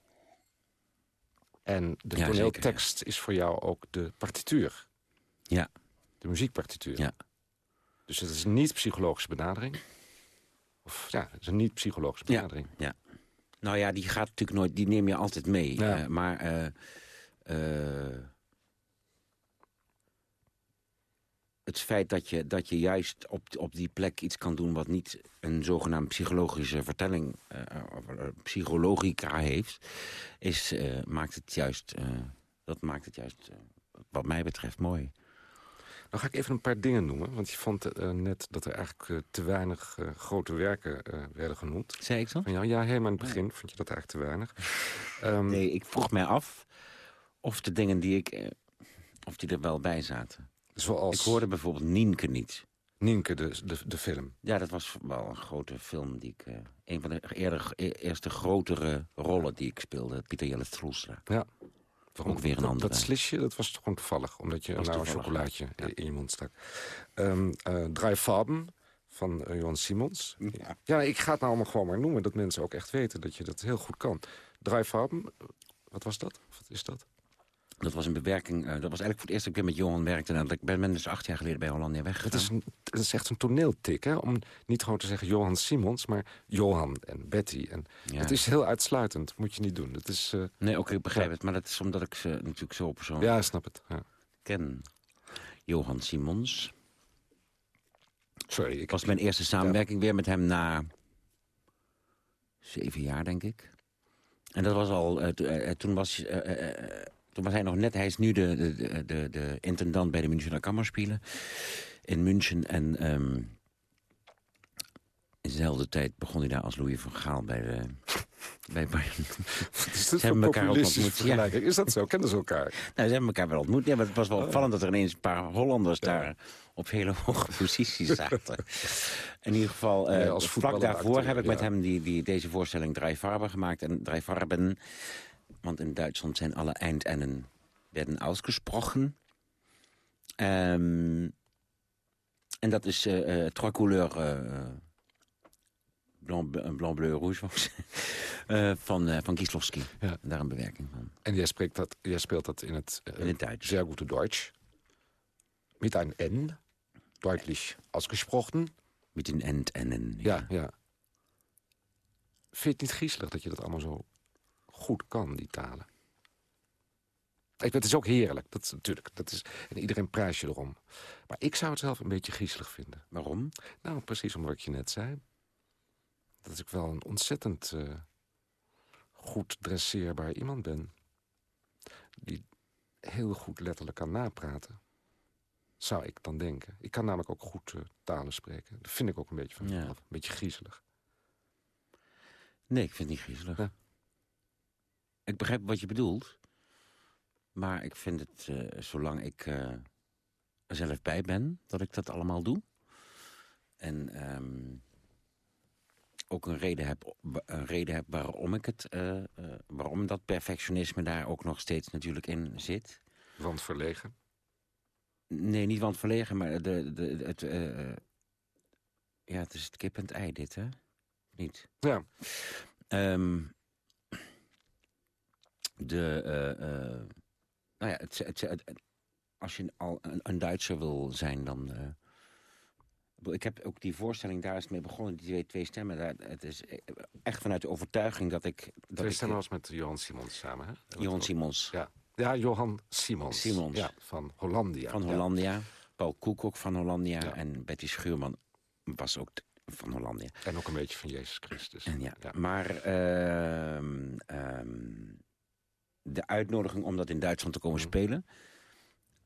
En de Ja, toneeltekst is voor jou ook de partituur. Ja. De muziekpartituur. Ja. Dus het is een niet-psychologische benadering. Of ja, het is een niet-psychologische Ja. benadering. Nou ja, die gaat natuurlijk nooit, die neem je altijd mee. Ja. Eh, maar eh, eh, het feit dat je, dat je juist op, op die plek iets kan doen... wat niet een zogenaamd psychologische vertelling of psychologica heeft... Is, maakt het juist, dat maakt het juist, wat mij betreft, mooi. Dan ga ik even een paar dingen noemen. Want je vond eh, net dat er eigenlijk eh, te weinig eh, grote werken werden genoemd. Zei ik zo? Van jou, ja, helemaal in het begin vond je dat eigenlijk te weinig. <laughs> Ehm, Nee, ik vroeg mij af of de dingen die ik... of die er wel bij zaten. Zoals Ik hoorde bijvoorbeeld Nienke niet. Nienke, de, de, de film. Ja, dat was wel een grote film. Die ik, een van de eerder, e- eerste grotere rollen die ik speelde. Pieter Jelle Troelstra. Waarom? Ook weer een dat, andere. Dat slisje, dat was gewoon toevallig. Omdat je Was nou een toevallig, chocolaatje ja. in je mond stak. Ehm eh Drie Farben van eh, Johan Simons. Ja. ik ga het nou allemaal gewoon maar noemen. Dat mensen ook echt weten dat je dat heel goed kan. Drie Farben, eh, wat was dat? Wat is dat? Dat was een bewerking. eh, dat was eigenlijk voor het eerst dat ik weer met Johan werkte. En ik ben, ben dus acht jaar geleden bij Hollandia Het weggegaan. is, een, het is echt een toneeltik, hè? Om niet gewoon te zeggen Johan Simons, maar Johan en Betty. En Ja. Het is heel uitsluitend, moet je niet doen. Het is, eh, Nee, oké, ik begrijp Ja. het. Maar dat is omdat ik ze natuurlijk zo persoonlijk ja, snap het. Ja. ken. Johan Simons. Sorry, ik was mijn eerste samenwerking weer met hem na zeven jaar, denk ik. En dat was al, eh, to- toen, was, toen was hij nog net, hij is nu de, de, de, de, intendant bij de Münchener Kammerspielen in München. En ehm, in dezelfde tijd begon hij daar als Louis van Gaal bij de... Bij Bayern. <laughs> Ze hebben elkaar ontmoet, ja. Is dat zo? Kennen ze elkaar? <laughs> Nou, ze hebben elkaar wel ontmoet. Ja, maar het was wel opvallend dat er ineens een paar Hollanders daar op hele hoge posities <laughs> zaten. In ieder geval, eh, als vlak daarvoor acteur, heb ik met hem die, die, deze voorstelling Drie Farben gemaakt. En Drie Farben, want in Duitsland zijn alle eindennen werden uitgesproken. Ehm, en dat is eh eh, Trois Couleurs... eh, Blanc, blanc, bleu, rouge, <laughs> van, van Kieslowski. Ja. Daar een bewerking van. En jij, spreekt dat, jij speelt dat in het, In het Duits. sehr gute Deutsch. Mit ein N, deutlich ausgesprochen. Met een en een... Ja, ja. Vind je het niet griezelig dat je dat allemaal zo goed kan, die talen? Ik, het is ook heerlijk, dat is natuurlijk. Dat is, en iedereen prijst je erom. Maar ik zou het zelf een beetje griezelig vinden. Waarom? Nou, precies omdat ik je net zei. Dat ik wel een ontzettend eh, goed dresseerbaar iemand ben. Die heel goed letterlijk kan napraten. Zou ik dan denken. Ik kan namelijk ook goed eh, talen spreken. Dat vind ik ook een beetje van Ja. Een beetje griezelig. Nee, ik vind het niet griezelig. Ja. Ik begrijp wat je bedoelt. Maar ik vind het, uh, zolang ik uh, er zelf bij ben, dat ik dat allemaal doe. En um, ook een reden heb, een reden heb waarom ik het, uh, waarom dat perfectionisme daar ook nog steeds natuurlijk in zit. Want verlegen? Nee, niet want verlegen, maar de, de, het, ja, het is het kip en het ei dit, hè? Niet? Ja. Um, de, uh, uh, nou ja, het, het, het, als je al een, een, Duitser wil zijn, dan... Uh, ik heb ook die voorstelling, daar is mee begonnen, die twee, twee stemmen. Daar, het is echt vanuit de overtuiging dat ik... Dat twee ik, stemmen was met Johan Simons samen, hè? Johan Simons. Ja, ja Johan Simons. Simons. Ja, van Hollandia. Van Hollandia. Ja. Paul ook van Hollandia. Ja. En Betty Schuurman was ook van Hollandia. En ook een beetje van Jezus Christus. En ja, ja. Maar uh, um, de uitnodiging om dat in Duitsland te komen mm. spelen...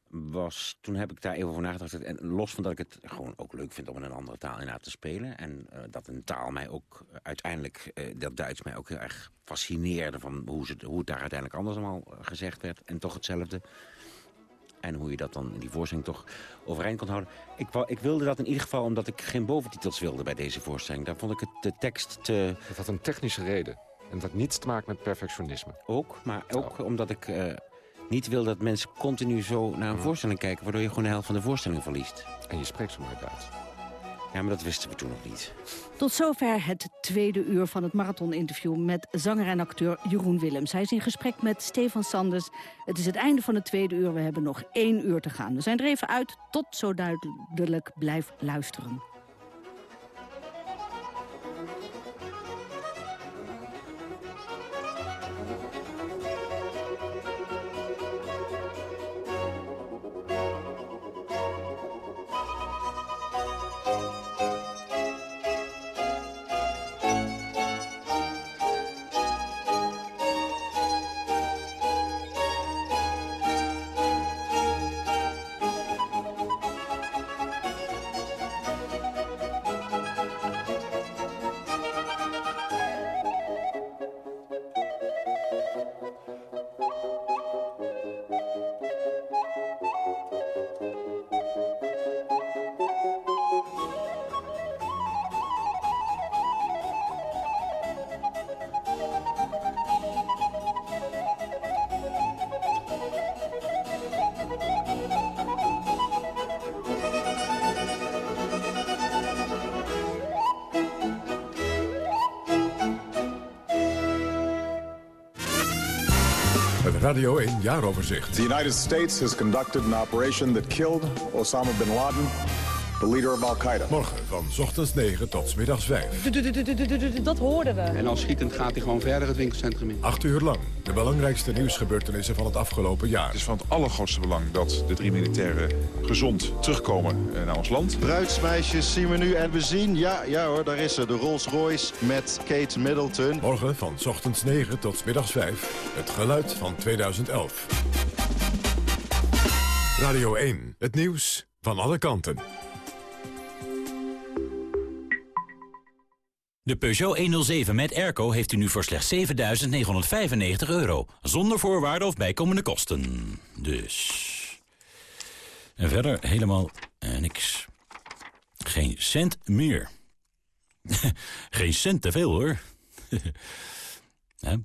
was, toen heb ik daar even over nagedacht. En los van dat ik het gewoon ook leuk vind om in een andere taal inderdaad te spelen... en uh, dat een taal mij ook uiteindelijk, uh, dat Duits mij ook heel erg fascineerde... van hoe, ze, hoe het daar uiteindelijk anders allemaal gezegd werd. En toch hetzelfde en hoe je dat dan in die voorstelling toch overeind kon houden. Ik, ik, wilde dat in ieder geval omdat ik geen boventitels wilde bij deze voorstelling. Daar vond ik het, de tekst te... Het had een technische reden. En dat had niets te maken met perfectionisme. Ook, maar ook oh. omdat ik uh, niet wil dat mensen continu zo naar een mm. voorstelling kijken... waardoor je gewoon de helft van de voorstelling verliest. En je spreekt zo mooi Duits. Ja, maar dat wisten we toen nog niet. Tot zover het tweede uur van het marathoninterview met zanger en acteur Jeroen Willems. Hij is in gesprek met Stefan Sanders. Het is het einde van het tweede uur. We hebben nog één uur te gaan. We zijn er even uit. Tot zo duidelijk blijf luisteren. Jaaroverzicht. The United States has conducted an operation that killed Osama bin Laden, the leader of Al-Qaeda. Morgen van ochtends 9 tot middags 5. Dat hoorden we. En als schietend gaat hij gewoon verder het winkelcentrum in. Acht uur lang. De belangrijkste nieuwsgebeurtenissen van het afgelopen jaar. Het is van het allergrootste belang dat de drie militairen gezond terugkomen naar ons land. Bruidsmeisjes zien we nu en we zien, ja, ja hoor, daar is ze, de Rolls Royce met Kate Middleton. Morgen van ochtends 9 tot middags 5. Het geluid van 2011. Radio 1, het nieuws van alle kanten. De Peugeot 107 met airco heeft u nu voor slechts 7.995 euro. Zonder voorwaarden of bijkomende kosten. Dus... En verder helemaal niks. Geen cent meer. <laughs> Geen cent te veel, hoor. <laughs>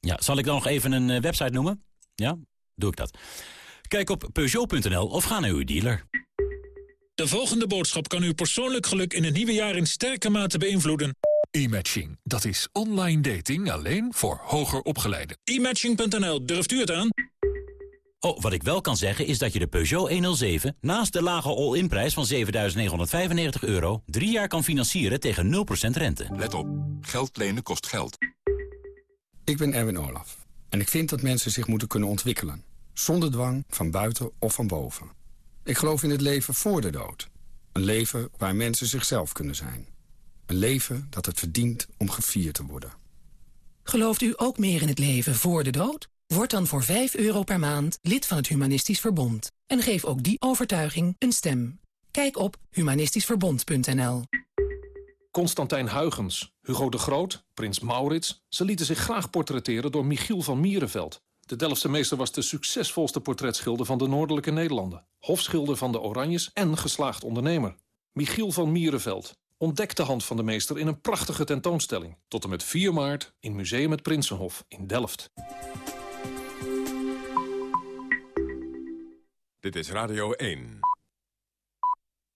ja, zal ik dan nog even een eh, website noemen? Ja, doe ik dat. Kijk op Peugeot.nl of ga naar uw dealer. De volgende boodschap kan uw persoonlijk geluk in het nieuwe jaar in sterke mate beïnvloeden. E-matching, dat is online dating alleen voor hoger opgeleiden. E-matching.nl, durft u het aan? Oh, wat ik wel kan zeggen is dat je de Peugeot 107... naast de lage all-in prijs van 7.995 euro... drie jaar kan financieren tegen 0% rente. Let op, geld lenen kost geld. Ik ben Erwin Olaf. En ik vind dat mensen zich moeten kunnen ontwikkelen. Zonder dwang, van buiten of van boven. Ik geloof in het leven voor de dood. Een leven waar mensen zichzelf kunnen zijn. Een leven dat het verdient om gevierd te worden. Gelooft u ook meer in het leven voor de dood? Word dan voor 5 euro per maand lid van het Humanistisch Verbond. En geef ook die overtuiging een stem. Kijk op humanistischverbond.nl. Constantijn Huygens, Hugo de Groot, prins Maurits... ze lieten zich graag portretteren door Michiel van Mierenveld. De Delftse meester was de succesvolste portretschilder van de Noordelijke Nederlanden. Hofschilder van de Oranjes en geslaagd ondernemer. Michiel van Mierenveld. Ontdek de hand van de meester in een prachtige tentoonstelling. Tot en met 4 maart in Museum het Prinsenhof in Delft. Dit is Radio 1.